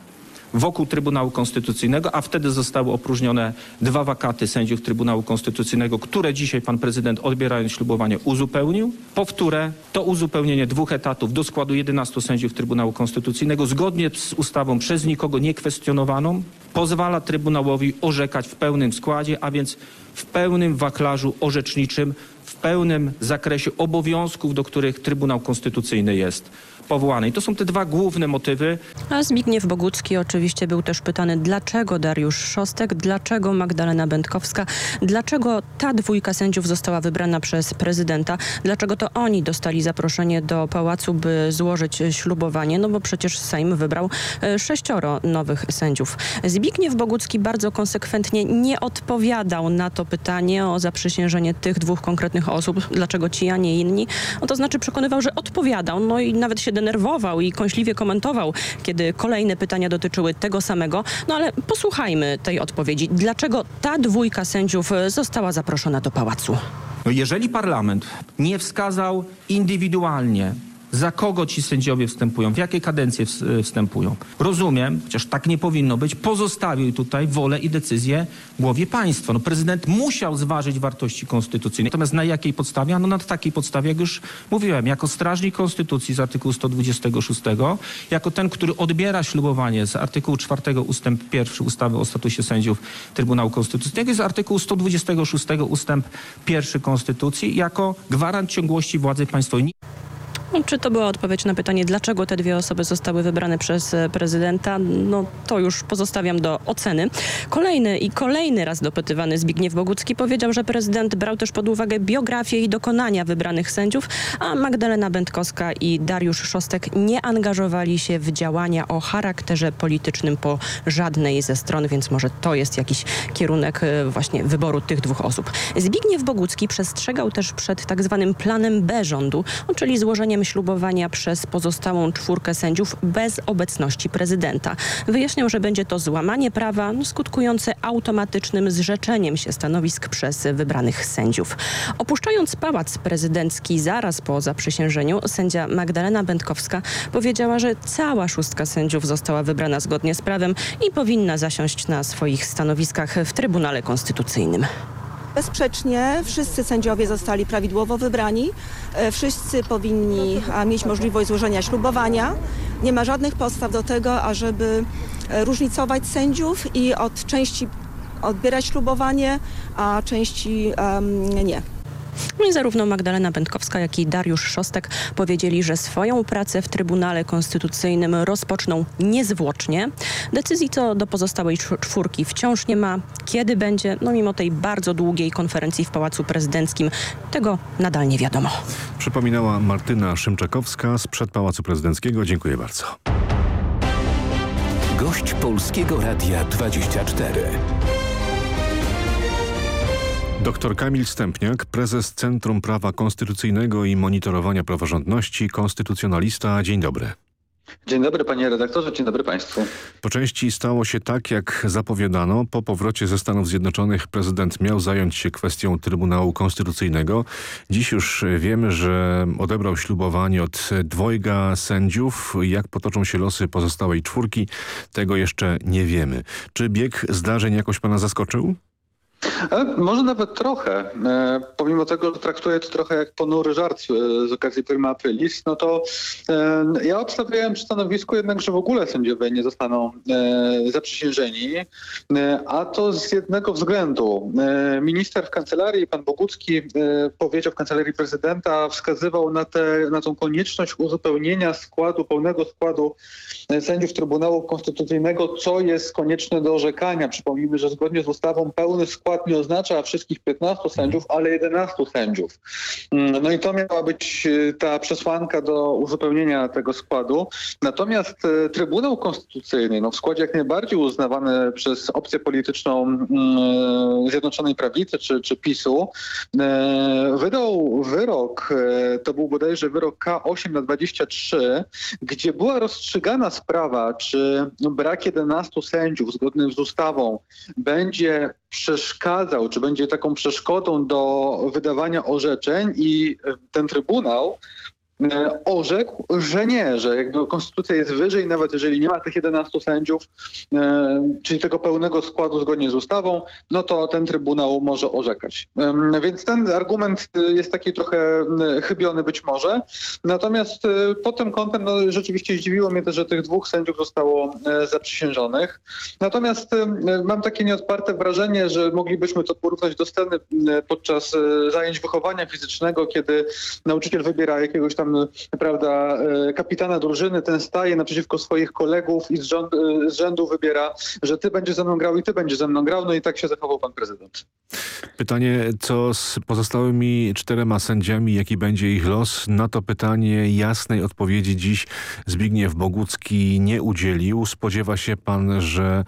wokół Trybunału Konstytucyjnego, a wtedy zostały opróżnione dwa wakaty sędziów Trybunału Konstytucyjnego, które dzisiaj pan prezydent odbierając ślubowanie uzupełnił. Powtórę to uzupełnienie dwóch etatów do składu 11 sędziów Trybunału Konstytucyjnego zgodnie z ustawą przez nikogo nie kwestionowaną pozwala Trybunałowi orzekać w pełnym składzie, a więc w pełnym wachlarzu orzeczniczym, w pełnym zakresie obowiązków, do których Trybunał Konstytucyjny jest powołany. I to są te dwa główne motywy. A Zbigniew Bogucki oczywiście był też pytany, dlaczego Dariusz Szostek, dlaczego Magdalena Będkowska, dlaczego ta dwójka sędziów została wybrana przez prezydenta, dlaczego to oni dostali zaproszenie do pałacu, by złożyć ślubowanie, no bo przecież Sejm wybrał e, sześcioro nowych sędziów. Zbigniew Bogucki bardzo konsekwentnie nie odpowiadał na to pytanie o zaprzysiężenie tych dwóch konkretnych osób, dlaczego ci, a nie inni. No to znaczy przekonywał, że odpowiadał, no i nawet się denerwował i kąśliwie komentował, kiedy kolejne pytania dotyczyły tego samego. No ale posłuchajmy tej odpowiedzi. Dlaczego ta dwójka sędziów została zaproszona do pałacu? No jeżeli parlament nie wskazał indywidualnie za kogo ci sędziowie wstępują, w jakie kadencje wstępują. Rozumiem, chociaż tak nie powinno być, pozostawił tutaj wolę i decyzję głowie państwa. No, prezydent musiał zważyć wartości konstytucyjne. Natomiast na jakiej podstawie? No na takiej podstawie, jak już mówiłem, jako strażnik konstytucji z artykułu 126, jako ten, który odbiera ślubowanie z artykułu 4 ustęp 1 ustawy o statusie sędziów Trybunału Konstytucyjnego jest artykuł 126 ustęp 1 Konstytucji jako gwarant ciągłości władzy państwowej. Czy to była odpowiedź na pytanie, dlaczego te dwie osoby zostały wybrane przez e, prezydenta? No to już pozostawiam do oceny. Kolejny i kolejny raz dopytywany Zbigniew Bogucki powiedział, że prezydent brał też pod uwagę biografię i dokonania wybranych sędziów, a Magdalena Będkowska i Dariusz Szostek nie angażowali się w działania o charakterze politycznym po żadnej ze stron, więc może to jest jakiś kierunek e, właśnie wyboru tych dwóch osób. Zbigniew Bogucki przestrzegał też przed tak zwanym planem B rządu, czyli złożeniem ślubowania przez pozostałą czwórkę sędziów bez obecności prezydenta. Wyjaśniał, że będzie to złamanie prawa skutkujące automatycznym zrzeczeniem się stanowisk przez wybranych sędziów. Opuszczając pałac prezydencki zaraz po zaprzysiężeniu, sędzia Magdalena Będkowska powiedziała, że cała szóstka sędziów została wybrana zgodnie z prawem i powinna zasiąść na swoich stanowiskach w Trybunale Konstytucyjnym. Bezsprzecznie wszyscy sędziowie zostali prawidłowo wybrani. E, wszyscy powinni mieć możliwość złożenia ślubowania. Nie ma żadnych podstaw do tego, ażeby e, różnicować sędziów i od części odbierać ślubowanie, a części um, nie. No i zarówno Magdalena Będkowska, jak i Dariusz Szostek powiedzieli, że swoją pracę w Trybunale Konstytucyjnym rozpoczną niezwłocznie. Decyzji co do pozostałej czwórki wciąż nie ma. Kiedy będzie? No mimo tej bardzo długiej konferencji w Pałacu Prezydenckim, tego nadal nie wiadomo. Przypominała Martyna Szymczakowska sprzed Pałacu Prezydenckiego. Dziękuję bardzo. Gość Polskiego Radia 24. Dr Kamil Stępniak, prezes Centrum Prawa Konstytucyjnego i Monitorowania Praworządności, konstytucjonalista. Dzień dobry. Dzień dobry panie redaktorze, dzień dobry państwu. Po części stało się tak, jak zapowiadano. Po powrocie ze Stanów Zjednoczonych prezydent miał zająć się kwestią Trybunału Konstytucyjnego. Dziś już wiemy, że odebrał ślubowanie od dwojga sędziów. Jak potoczą się losy pozostałej czwórki, tego jeszcze nie wiemy. Czy bieg zdarzeń jakoś pana zaskoczył? E, może nawet trochę. E, pomimo tego, że traktuję to trochę jak ponury żart e, z okazji Prima Aprilis, no to ja obstawiałem przy stanowisku jednak, że w ogóle sędziowie nie zostaną zaprzysiężeni, a to z jednego względu. Minister w kancelarii, pan Bogucki, powiedział w kancelarii prezydenta, wskazywał na, te, na tą konieczność uzupełnienia składu, pełnego składu sędziów Trybunału Konstytucyjnego, co jest konieczne do orzekania. Przypomnijmy, że zgodnie z ustawą pełny skład nie oznacza wszystkich 15 sędziów, ale 11 sędziów. Mm, no i to miała być e, ta przesłanka do uzupełnienia tego składu. Natomiast e, Trybunał Konstytucyjny, no w składzie jak najbardziej uznawany przez opcję polityczną mm, Zjednoczonej Prawicy czy, czy PiSu, wydał wyrok, to był bodajże wyrok K8 na 23, gdzie była rozstrzygana sprawa, czy brak 11 sędziów zgodnym z ustawą będzie przeszkadzał, czy będzie taką przeszkodą do wydawania orzeczeń i ten Trybunał orzekł, że nie, że jakby konstytucja jest wyżej, nawet jeżeli nie ma tych 11 sędziów, e, czyli tego pełnego składu zgodnie z ustawą, no to ten Trybunał może orzekać. Więc ten argument jest taki trochę chybiony być może. Natomiast e, pod tym kątem no, rzeczywiście zdziwiło mnie też, że tych dwóch sędziów zostało zaprzysiężonych. Natomiast mam takie nieodparte wrażenie, że moglibyśmy to porównać do sceny podczas zajęć wychowania fizycznego, kiedy nauczyciel wybiera jakiegoś tam prawda, e, kapitana drużyny, ten staje naprzeciwko swoich kolegów i z, e, z rzędu wybiera, że ty będziesz ze mną grał i ty będziesz ze mną grał, no i tak się zachował pan prezydent. Pytanie, co z pozostałymi czterema sędziami, jaki będzie ich los? Na to pytanie jasnej odpowiedzi dziś Zbigniew Bogucki nie udzielił. Spodziewa się pan, że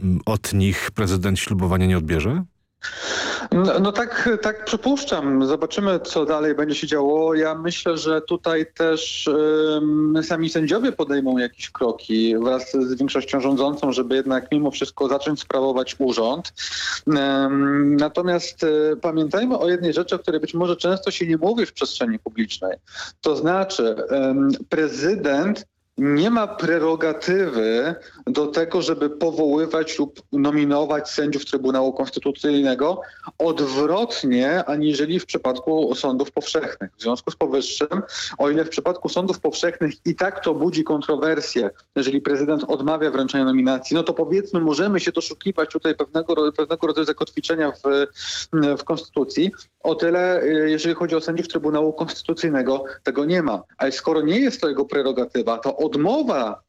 mm, od nich prezydent ślubowania nie odbierze? No, no, tak, tak przypuszczam. Zobaczymy, co dalej będzie się działo. Ja myślę, że tutaj też sami sędziowie podejmą jakieś kroki wraz z większością rządzącą, żeby jednak mimo wszystko zacząć sprawować urząd. Natomiast um, pamiętajmy o jednej rzeczy, o której być może często się nie mówi w przestrzeni publicznej. To znaczy prezydent nie ma prerogatywy do tego, żeby powoływać lub nominować sędziów Trybunału Konstytucyjnego odwrotnie, aniżeli w przypadku sądów powszechnych. W związku z powyższym, o ile w przypadku sądów powszechnych i tak to budzi kontrowersje, jeżeli prezydent odmawia wręczenia nominacji, no to powiedzmy, możemy się doszukiwać tutaj pewnego, pewnego rodzaju zakotwiczenia w, w Konstytucji. O tyle, jeżeli chodzi o sędziów Trybunału Konstytucyjnego, tego nie ma. Ale skoro nie jest to jego prerogatywa, to odmowa mm,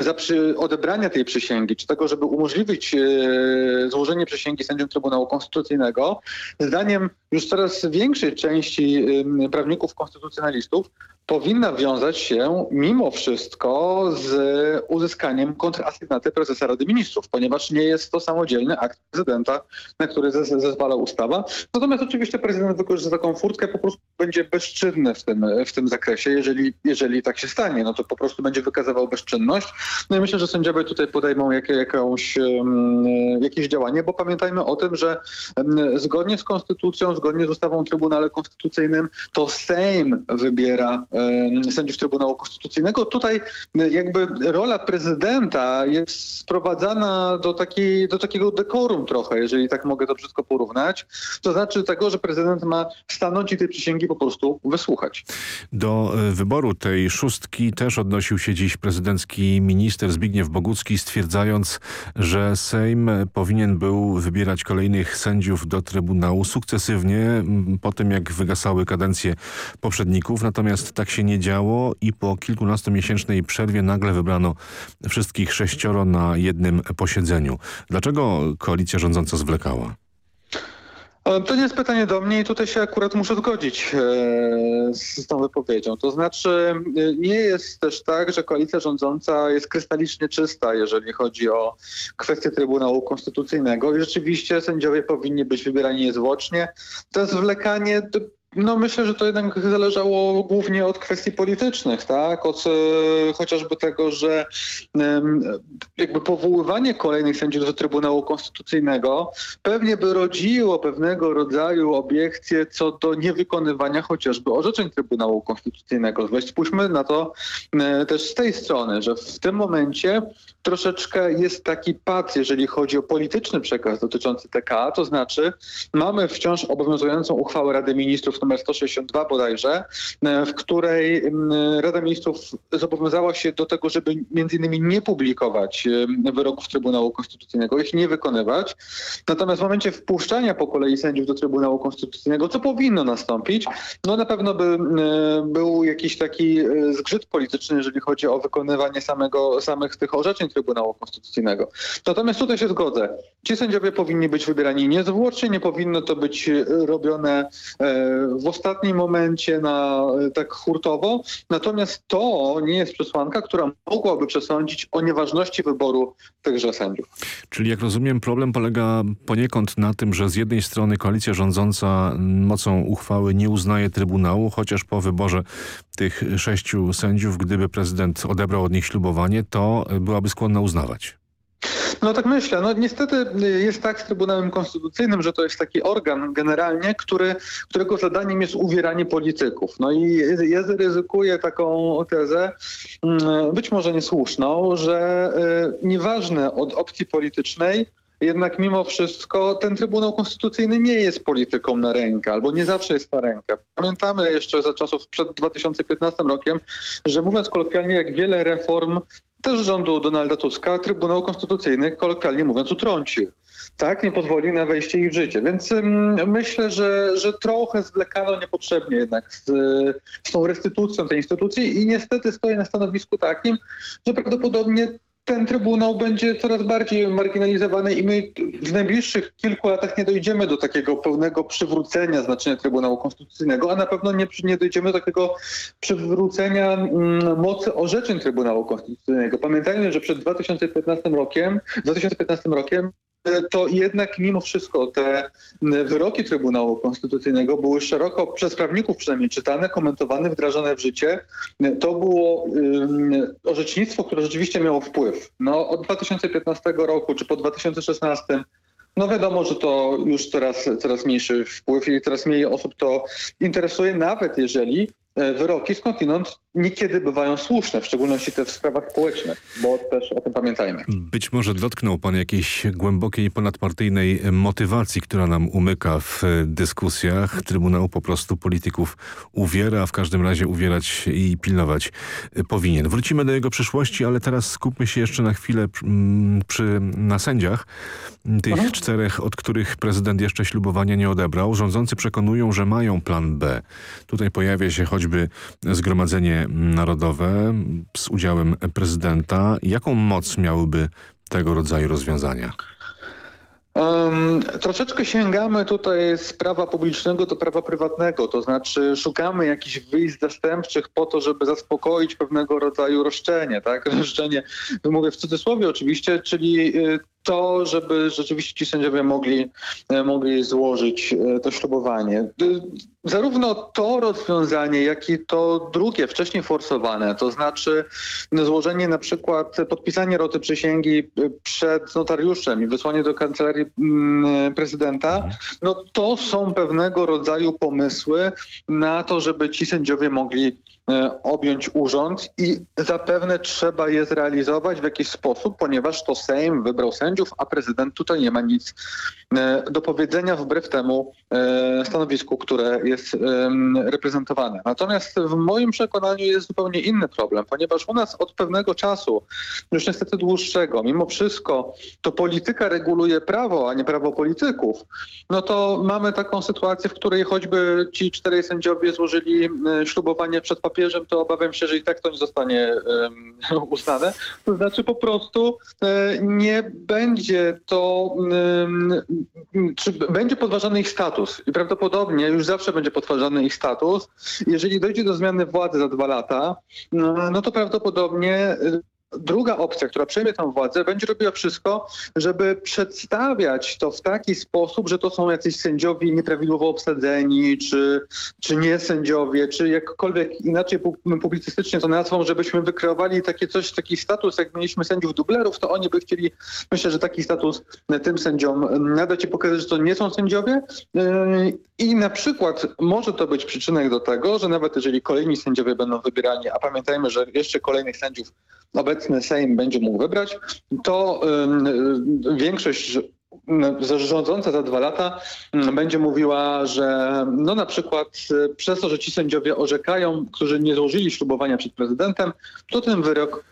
za przy, odebrania tej przysięgi, czy tego, żeby umożliwić e, złożenie przysięgi sędziom Trybunału Konstytucyjnego, zdaniem już coraz większej części prawników konstytucjonalistów, powinna wiązać się mimo wszystko z uzyskaniem kontrasygnaty prezesa Rady Ministrów, ponieważ nie jest to samodzielny akt prezydenta, na który zezwala ustawa. Natomiast oczywiście prezydent wykorzysta taką furtkę, po prostu będzie bezczynny w tym, w tym zakresie. Jeżeli, jeżeli tak się stanie, no to po prostu będzie wykazywał bezczynność. No i myślę, że sędziowie tutaj podejmą jakie, jakąś, jakieś działanie, bo pamiętajmy o tym, że zgodnie z konstytucją, zgodnie z ustawą o Trybunale Konstytucyjnym, to Sejm wybiera sędziów Trybunału Konstytucyjnego. Tutaj jakby rola prezydenta jest sprowadzana do, takiej, do takiego dekorum trochę, jeżeli tak mogę to wszystko porównać. To znaczy tego, że prezydent ma stanąć i tej przysięgi po prostu wysłuchać. Do e, wyboru tej szóstki też odnosił się dziś prezydencki minister Zbigniew Bogucki, stwierdzając, że Sejm powinien był wybierać kolejnych sędziów do Trybunału sukcesywnie po tym, jak wygasały kadencje poprzedników. Natomiast tak się nie działo i po kilkunastomiesięcznej przerwie nagle wybrano wszystkich sześcioro na jednym posiedzeniu. Dlaczego koalicja rządząca zwlekała? To nie jest pytanie do mnie i tutaj się akurat muszę zgodzić e, z tą wypowiedzią. To znaczy e, nie jest też tak, że koalicja rządząca jest krystalicznie czysta, jeżeli chodzi o kwestię Trybunału Konstytucyjnego i rzeczywiście sędziowie powinni być wybierani niezwłocznie. To zwlekanie no myślę, że to jednak zależało głównie od kwestii politycznych, tak? Od e, chociażby tego, że e, jakby powoływanie kolejnych sędziów do Trybunału Konstytucyjnego pewnie by rodziło pewnego rodzaju obiekcje co do niewykonywania chociażby orzeczeń Trybunału Konstytucyjnego. Weź spójrzmy na to e, też z tej strony, że w tym momencie troszeczkę jest taki pad, jeżeli chodzi o polityczny przekaz dotyczący TK, to znaczy mamy wciąż obowiązującą uchwałę Rady Ministrów numer 162 bodajże, w której Rada Ministrów zobowiązała się do tego, żeby między innymi nie publikować wyroków Trybunału Konstytucyjnego, ich nie wykonywać. Natomiast w momencie wpuszczania po kolei sędziów do Trybunału Konstytucyjnego, co powinno nastąpić, no na pewno by był jakiś taki zgrzyt polityczny, jeżeli chodzi o wykonywanie samego, samych tych orzeczeń Trybunału Konstytucyjnego. Natomiast tutaj się zgodzę. Ci sędziowie powinni być wybierani niezwłocznie, nie powinno to być robione w ostatnim momencie na tak hurtowo. Natomiast to nie jest przesłanka, która mogłaby przesądzić o nieważności wyboru tychże sędziów. Czyli jak rozumiem problem polega poniekąd na tym, że z jednej strony koalicja rządząca mocą uchwały nie uznaje Trybunału, chociaż po wyborze tych sześciu sędziów, gdyby prezydent odebrał od nich ślubowanie, to byłaby skłonna uznawać. No tak myślę. No niestety jest tak z Trybunałem Konstytucyjnym, że to jest taki organ generalnie, który, którego zadaniem jest uwieranie polityków. No i ja zaryzykuję taką tezę, mm, być może niesłuszną, że y, nieważne od opcji politycznej, jednak mimo wszystko ten Trybunał Konstytucyjny nie jest polityką na rękę, albo nie zawsze jest na rękę. Pamiętamy jeszcze za czasów przed 2015 rokiem, że mówiąc kolokwialnie, jak wiele reform też rządu Donalda Tuska Trybunał Konstytucyjny, kolokwialnie mówiąc, utrącił. Tak, nie pozwoli na wejście ich w życie. Więc um, myślę, że, że trochę zwlekano niepotrzebnie jednak z, z tą restytucją tej instytucji i niestety stoję na stanowisku takim, że prawdopodobnie ten Trybunał będzie coraz bardziej marginalizowany i my w najbliższych kilku latach nie dojdziemy do takiego pełnego przywrócenia znaczenia Trybunału Konstytucyjnego, a na pewno nie, nie dojdziemy do takiego przywrócenia mm, mocy orzeczeń Trybunału Konstytucyjnego. Pamiętajmy, że przed 2015 rokiem, 2015 rokiem to jednak mimo wszystko te wyroki Trybunału Konstytucyjnego były szeroko przez prawników przynajmniej czytane, komentowane, wdrażane w życie. To było um, orzecznictwo, które rzeczywiście miało wpływ. No, od 2015 roku czy po 2016 no wiadomo, że to już coraz, coraz mniejszy wpływ i coraz mniej osób to interesuje, nawet jeżeli wyroki skądinąd niekiedy bywają słuszne, w szczególności te w sprawach społecznych, bo też o tym pamiętajmy. Być może dotknął pan jakiejś głębokiej ponadpartyjnej motywacji, która nam umyka w dyskusjach. Trybunał po prostu polityków uwiera, a w każdym razie uwierać i pilnować powinien. Wrócimy do jego przyszłości, ale teraz skupmy się jeszcze na chwilę mm, przy, na sędziach. Tych Aha. czterech, od których prezydent jeszcze ślubowania nie odebrał. Rządzący przekonują, że mają plan B. Tutaj pojawia się choćby choćby Zgromadzenie Narodowe z udziałem prezydenta. Jaką moc miałyby tego rodzaju rozwiązania? Um, troszeczkę sięgamy tutaj z prawa publicznego do prawa prywatnego, to znaczy szukamy jakichś wyjść zastępczych po to, żeby zaspokoić pewnego rodzaju roszczenie, tak? Roszczenie, mówię w cudzysłowie oczywiście, czyli y, to, żeby rzeczywiście ci sędziowie mogli, e, mogli złożyć e, to ślubowanie. Zarówno to rozwiązanie, jak i to drugie, wcześniej forsowane, to znaczy złożenie na przykład, podpisanie roty przysięgi e, przed notariuszem i wysłanie do kancelarii mm, prezydenta, no to są pewnego rodzaju pomysły na to, żeby ci sędziowie mogli objąć urząd i zapewne trzeba je zrealizować w jakiś sposób, ponieważ to Sejm wybrał sędziów, a prezydent tutaj nie ma nic e, do powiedzenia wbrew temu e, stanowisku, które jest reprezentowane. Natomiast w moim przekonaniu jest zupełnie inny problem, ponieważ u nas od pewnego czasu, już niestety dłuższego, mimo wszystko to polityka reguluje prawo, a nie prawo polityków, no to mamy taką sytuację, w której choćby ci czterej sędziowie złożyli ślubowanie przed papierem, papieżem, to obawiam się, że i tak to nie zostanie um, uznane. To znaczy po prostu e, nie będzie to, czy będzie podważany ich status i prawdopodobnie już zawsze będzie podważany ich status. Jeżeli dojdzie do zmiany władzy za dwa lata, no, no to prawdopodobnie druga opcja, która przejmie tę władzę, będzie robiła wszystko, żeby przedstawiać to w taki sposób, że to są jacyś sędziowie nieprawidłowo obsadzeni, czy, czy nie sędziowie, czy jakkolwiek inaczej publicystycznie to nazwą, żebyśmy wykreowali takie coś, taki status, jak mieliśmy sędziów dublerów, to oni by chcieli, myślę, że taki status tym sędziom nadać i pokazać, że to nie są sędziowie. Yy, I na przykład może to być przyczynek do tego, że nawet jeżeli kolejni sędziowie będą wybierani, a pamiętajmy, że jeszcze kolejnych sędziów obecny Sejm będzie mógł wybrać, to większość zarządząca za dwa lata będzie mówiła, że no na przykład przez to, że ci sędziowie orzekają, którzy nie złożyli ślubowania przed prezydentem, to ten wyrok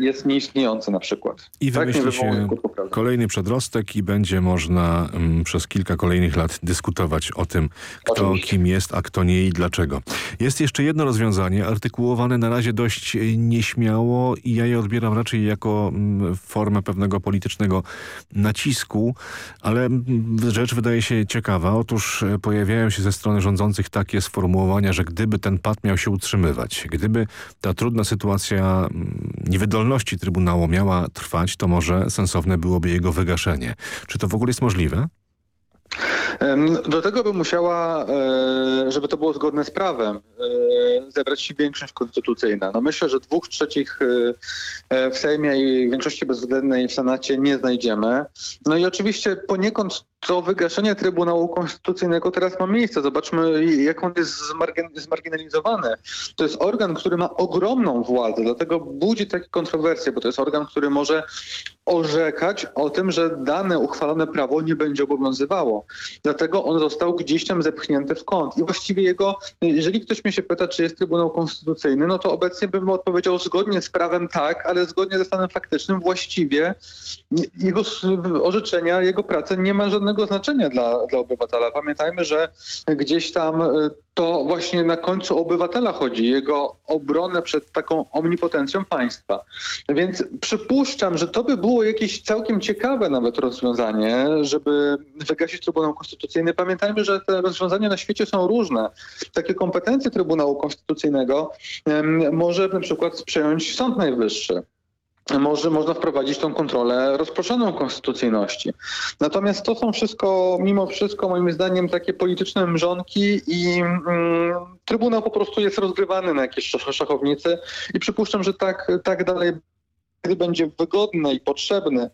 jest nieistniejący na przykład. I tak wymyśli się kolejny przedrostek i będzie można um, przez kilka kolejnych lat dyskutować o tym, kto Oczywiście. kim jest, a kto nie i dlaczego. Jest jeszcze jedno rozwiązanie, artykułowane na razie dość nieśmiało i ja je odbieram raczej jako um, formę pewnego politycznego nacisku, ale um, rzecz wydaje się ciekawa. Otóż e, pojawiają się ze strony rządzących takie sformułowania, że gdyby ten pad miał się utrzymywać, gdyby ta trudna sytuacja nie wydolności Trybunału miała trwać, to może sensowne byłoby jego wygaszenie. Czy to w ogóle jest możliwe? Do tego by musiała, e, żeby to było zgodne z prawem, e, zebrać się większość konstytucyjna. No myślę, że dwóch trzecich e, w Sejmie i większości bezwzględnej w Senacie nie znajdziemy. No i oczywiście poniekąd to wygaszenie Trybunału Konstytucyjnego teraz ma miejsce. Zobaczmy, jak on jest zmarginalizowany. To jest organ, który ma ogromną władzę, dlatego budzi takie kontrowersje, bo to jest organ, który może orzekać o tym, że dane uchwalone prawo nie będzie obowiązywało. Dlatego on został gdzieś tam zepchnięty w kąt. I właściwie jego, jeżeli ktoś mnie się pyta, czy jest Trybunał Konstytucyjny, no to obecnie bym odpowiedział zgodnie z prawem tak, ale zgodnie ze stanem faktycznym właściwie jego orzeczenia, jego prace nie ma żadnego znaczenia dla, dla obywatela. Pamiętajmy, że gdzieś tam y, to właśnie na końcu obywatela chodzi, jego obronę przed taką omnipotencją państwa. Więc przypuszczam, że to by było jakieś całkiem ciekawe nawet rozwiązanie, żeby wygasić Trybunał Konstytucyjny. Pamiętajmy, że te rozwiązania na świecie są różne. Takie kompetencje Trybunału Konstytucyjnego może na przykład przejąć Sąd Najwyższy może można wprowadzić tą kontrolę rozproszoną konstytucyjności. Natomiast to są wszystko, mimo wszystko moim zdaniem takie polityczne mrzonki i mm, Trybunał po prostu jest rozgrywany na jakieś szachownicy i przypuszczam, że tak, tak dalej gdy będzie wygodny i potrzebny,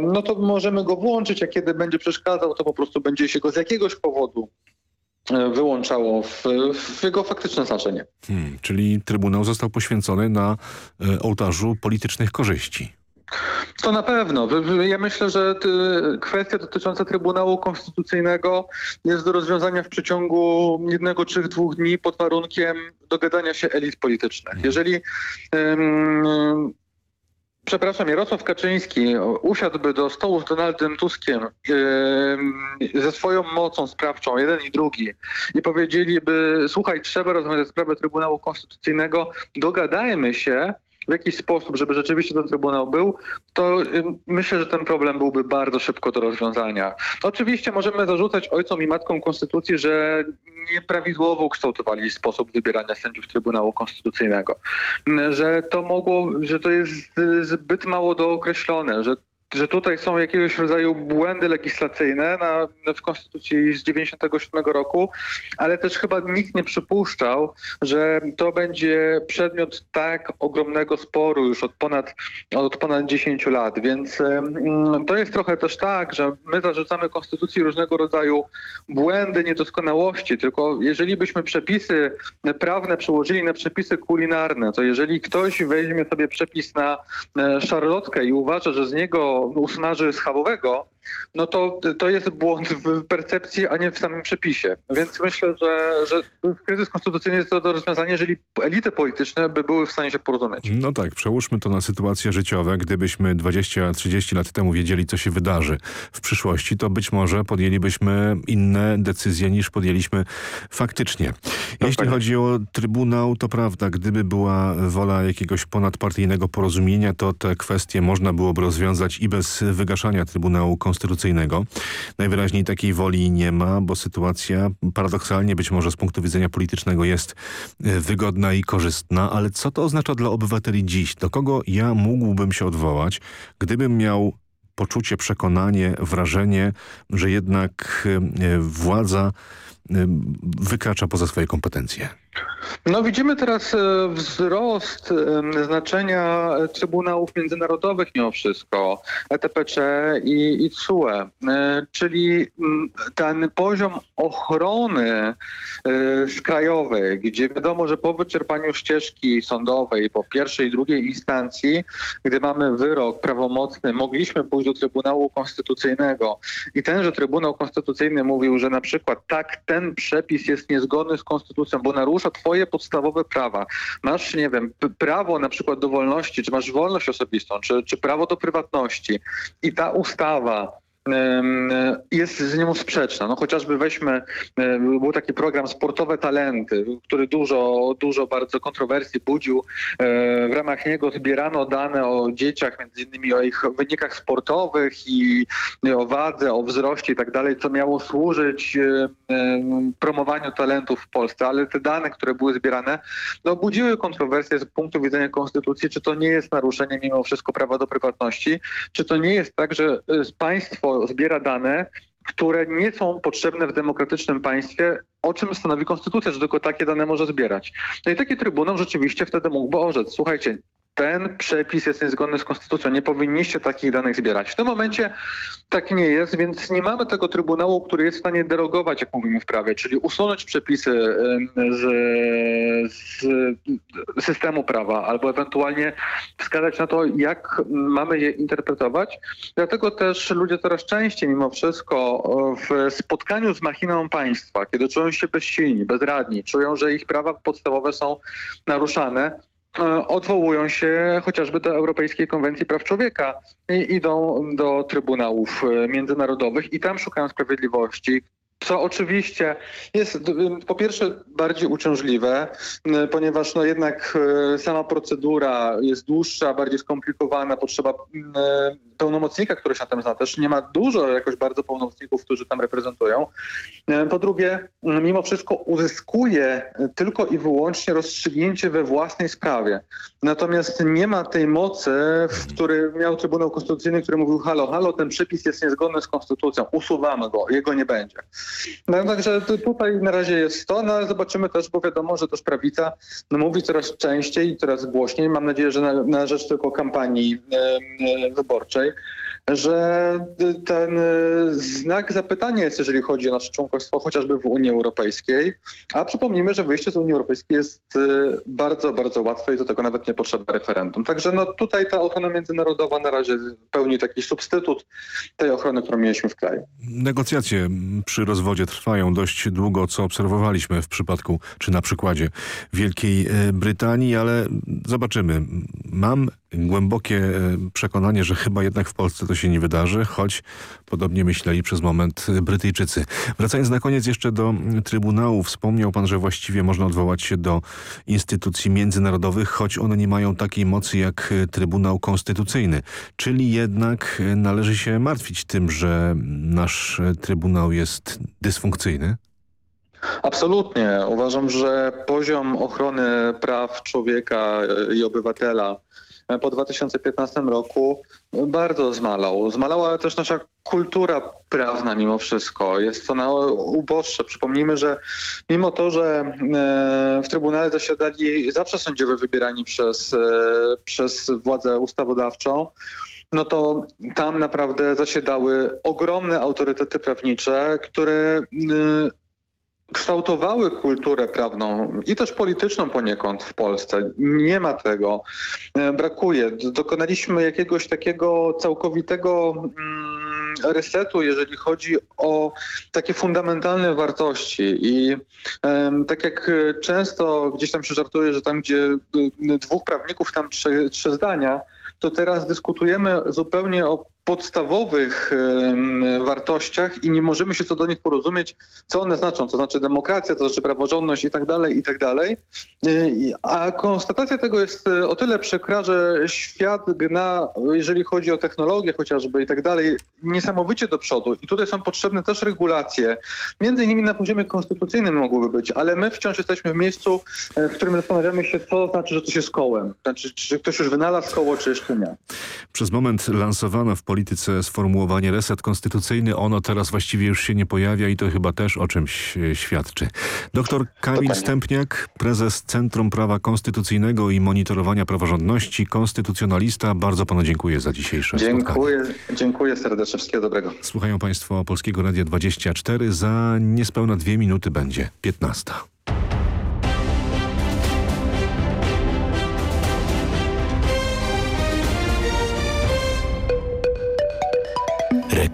no to możemy go włączyć, a kiedy będzie przeszkadzał, to po prostu będzie się go z jakiegoś powodu wyłączało w, w jego faktyczne znaczenie. Hmm, czyli Trybunał został poświęcony na e, ołtarzu politycznych korzyści. To na pewno. Ja myślę, że kwestia dotycząca Trybunału Konstytucyjnego jest do rozwiązania w przeciągu jednego czy dwóch dni pod warunkiem dogadania się elit politycznych. Hmm. Jeżeli um, przepraszam, Jarosław Kaczyński usiadłby do stołu z Donaldem Tuskiem yy, ze swoją mocą sprawczą, jeden i drugi, i powiedzieliby, słuchaj, trzeba rozmawiać sprawę Trybunału Konstytucyjnego, dogadajmy się, w jakiś sposób, żeby rzeczywiście ten Trybunał był, to myślę, że ten problem byłby bardzo szybko do rozwiązania. Oczywiście możemy zarzucać ojcom i matkom Konstytucji, że nieprawidłowo ukształtowali sposób wybierania sędziów Trybunału Konstytucyjnego, że to mogło, że to jest zbyt mało dookreślone, że że tutaj są jakiegoś rodzaju błędy legislacyjne na, w Konstytucji z 97 roku, ale też chyba nikt nie przypuszczał, że to będzie przedmiot tak ogromnego sporu już od ponad, od ponad 10 lat. Więc to jest trochę też tak, że my zarzucamy Konstytucji różnego rodzaju błędy, niedoskonałości, tylko jeżeli byśmy przepisy prawne przełożyli na przepisy kulinarne, to jeżeli ktoś weźmie sobie przepis na e, szarlotkę i uważa, że z niego usmaży schabowego, no to, to jest błąd w percepcji, a nie w samym przepisie. Więc myślę, że, że kryzys konstytucyjny jest to do rozwiązania, jeżeli elity polityczne by były w stanie się porozumieć. No tak, przełóżmy to na sytuacje życiowe. Gdybyśmy 20-30 lat temu wiedzieli, co się wydarzy w przyszłości, to być może podjęlibyśmy inne decyzje niż podjęliśmy faktycznie. No Jeśli tak. chodzi o Trybunał, to prawda, gdyby była wola jakiegoś ponadpartyjnego porozumienia, to te kwestie można byłoby rozwiązać i bez wygaszania Trybunału Konstytucyjnego konstytucyjnego. Najwyraźniej takiej woli nie ma, bo sytuacja paradoksalnie być może z punktu widzenia politycznego jest e, wygodna i korzystna, ale co to oznacza dla obywateli dziś? Do kogo ja mógłbym się odwołać, gdybym miał poczucie, przekonanie, wrażenie, że jednak e, władza wykracza poza swoje kompetencje? No widzimy teraz e, wzrost e, znaczenia Trybunałów Międzynarodowych mimo wszystko, ETPC i, i CUE, e, czyli ten poziom ochrony krajowej, gdzie wiadomo, że po wyczerpaniu ścieżki sądowej, po pierwszej i drugiej instancji, gdy mamy wyrok prawomocny, mogliśmy pójść do Trybunału Konstytucyjnego i tenże Trybunał Konstytucyjny mówił, że na przykład tak, ten przepis jest niezgodny z Konstytucją, bo narusza twoje podstawowe prawa. Masz, nie wiem, prawo na przykład do wolności, czy masz wolność osobistą, czy, czy prawo do prywatności i ta ustawa jest z nią sprzeczna. No chociażby weźmy, był taki program Sportowe Talenty, który dużo, dużo bardzo kontrowersji budził. W ramach niego zbierano dane o dzieciach, między innymi o ich wynikach sportowych i o wadze, o wzroście i tak dalej, co miało służyć promowaniu talentów w Polsce, ale te dane, które były zbierane, no budziły kontrowersje z punktu widzenia konstytucji, czy to nie jest naruszenie mimo wszystko prawa do prywatności, czy to nie jest tak, że państwo zbiera dane, które nie są potrzebne w demokratycznym państwie, o czym stanowi konstytucja, że tylko takie dane może zbierać. No i taki trybunał rzeczywiście wtedy mógłby orzec, słuchajcie, ten przepis jest niezgodny z konstytucją, nie powinniście takich danych zbierać. W tym momencie tak nie jest, więc nie mamy tego trybunału, który jest w stanie derogować, jak mówimy w prawie, czyli usunąć przepisy z, z systemu prawa albo ewentualnie wskazać na to, jak mamy je interpretować. Dlatego też ludzie coraz częściej mimo wszystko w spotkaniu z machiną państwa, kiedy czują się bezsilni, bezradni, czują, że ich prawa podstawowe są naruszane, odwołują się chociażby do Europejskiej Konwencji Praw Człowieka i idą do trybunałów e, międzynarodowych i tam szukają sprawiedliwości, co oczywiście jest po pierwsze bardziej uciążliwe, ponieważ no jednak e, sama procedura jest dłuższa, bardziej skomplikowana, potrzeba pełnomocnika, który się tym zna. Też nie ma dużo jakoś bardzo pełnomocników, którzy tam reprezentują. Po drugie, mimo wszystko uzyskuje tylko i wyłącznie rozstrzygnięcie we własnej sprawie. Natomiast nie ma tej mocy, w której miał Trybunał Konstytucyjny, który mówił halo, halo, ten przepis jest niezgodny z konstytucją, usuwamy go, jego nie będzie. No, także tutaj na razie jest to, no ale zobaczymy też, bo wiadomo, że też prawica no, mówi coraz częściej i coraz głośniej, mam nadzieję, że na, na rzecz tylko kampanii e, wyborczej, że ten e, znak zapytania jest, jeżeli chodzi o nasze członkostwo, chociażby w Unii Europejskiej. A przypomnijmy, że wyjście z Unii Europejskiej jest e, bardzo, bardzo łatwe i do tego nawet nie potrzeba referendum. Także no, tutaj ta ochrona międzynarodowa na razie pełni taki substytut tej ochrony, którą mieliśmy w kraju. Negocjacje przy rozwodzie trwają dość długo, co obserwowaliśmy w przypadku, czy na przykładzie Wielkiej e, Brytanii, ale zobaczymy. Mam głębokie przekonanie, że chyba jednak w Polsce to się nie wydarzy, choć podobnie myśleli przez moment Brytyjczycy. Wracając na koniec jeszcze do Trybunału, wspomniał pan, że właściwie można odwołać się do instytucji międzynarodowych, choć one nie mają takiej mocy jak Trybunał Konstytucyjny. Czyli jednak należy się martwić tym, że nasz Trybunał jest dysfunkcyjny? Absolutnie. Uważam, że poziom ochrony praw człowieka i obywatela po 2015 roku bardzo zmalał. Zmalała też nasza kultura prawna mimo wszystko. Jest ona uboższa. Przypomnijmy, że mimo to, że e, w Trybunale zasiadali zawsze sędziowie wybierani przez, e, przez władzę ustawodawczą, no to tam naprawdę zasiadały ogromne autorytety prawnicze, które kształtowały kulturę prawną i też polityczną poniekąd w Polsce. Nie ma tego. E, brakuje. Dokonaliśmy jakiegoś takiego całkowitego mm, resetu, jeżeli chodzi o takie fundamentalne wartości. I tak jak często gdzieś tam się żartuje, że tam, gdzie dwóch prawników, tam trzy, trzy zdania, to teraz dyskutujemy zupełnie o podstawowych wartościach i nie możemy się co do nich porozumieć, co one znaczą, to znaczy demokracja, to znaczy praworządność i tak dalej, i tak dalej. A konstatacja tego jest e, o tyle przykra, że świat gna, jeżeli chodzi o technologię chociażby i tak dalej, niesamowicie do przodu i tutaj są potrzebne też regulacje, między innymi na poziomie konstytucyjnym mogłyby być, ale my wciąż jesteśmy w miejscu, e, w którym zastanawiamy się, co znaczy, że coś jest kołem. Znaczy, czy ktoś już wynalazł koło, czy jeszcze nie. Przez moment lansowano w polityce sformułowanie reset konstytucyjny. Ono teraz właściwie już się nie pojawia i to chyba też o czymś e, świadczy. Doktor Kamil Stępniak, prezes Centrum Prawa Konstytucyjnego i Monitorowania Praworządności, konstytucjonalista. Bardzo panu dziękuję za dzisiejsze spotkanie. Dziękuję, dziękuję serdecznie. Wszystkiego dobrego. Słuchają państwo Polskiego Radia 24. Za niespełna dwie minuty będzie 15.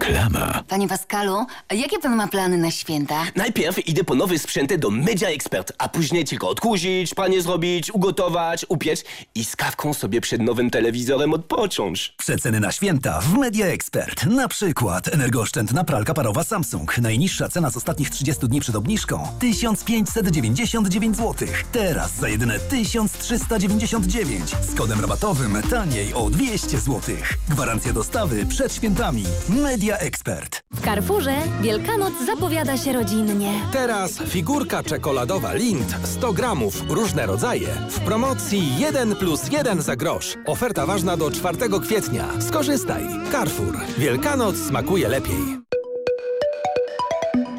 Reklama. Panie Pascalu, jakie pan ma plany na święta? Najpierw idę po nowe sprzęty do Media Expert, a później tylko odkurzyć, pranie zrobić, ugotować, upiec i z kawką sobie przed nowym telewizorem odpocząć. Przeceny na święta w Media Expert. Na przykład energooszczędna pralka parowa Samsung. Najniższa cena z ostatnich 30 dni przed obniżką 1599 zł. Teraz za jedyne 1399. Z kodem rabatowym taniej o 200 zł. Gwarancja dostawy przed świętami. Media Expert. W Carrefourze Wielkanoc zapowiada się rodzinnie. Teraz figurka czekoladowa Lind 100 gramów, różne rodzaje. W promocji 1 plus 1 za grosz. Oferta ważna do 4 kwietnia. Skorzystaj. Carrefour. Wielkanoc smakuje lepiej.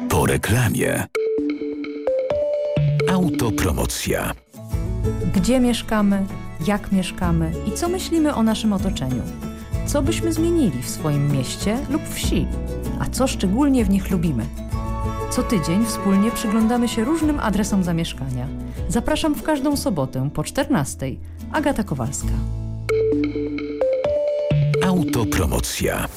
Po reklamie. Autopromocja. Gdzie mieszkamy, jak mieszkamy i co myślimy o naszym otoczeniu. Co byśmy zmienili w swoim mieście lub wsi, a co szczególnie w nich lubimy. Co tydzień wspólnie przyglądamy się różnym adresom zamieszkania. Zapraszam w każdą sobotę po 14. Agata Kowalska. Autopromocja.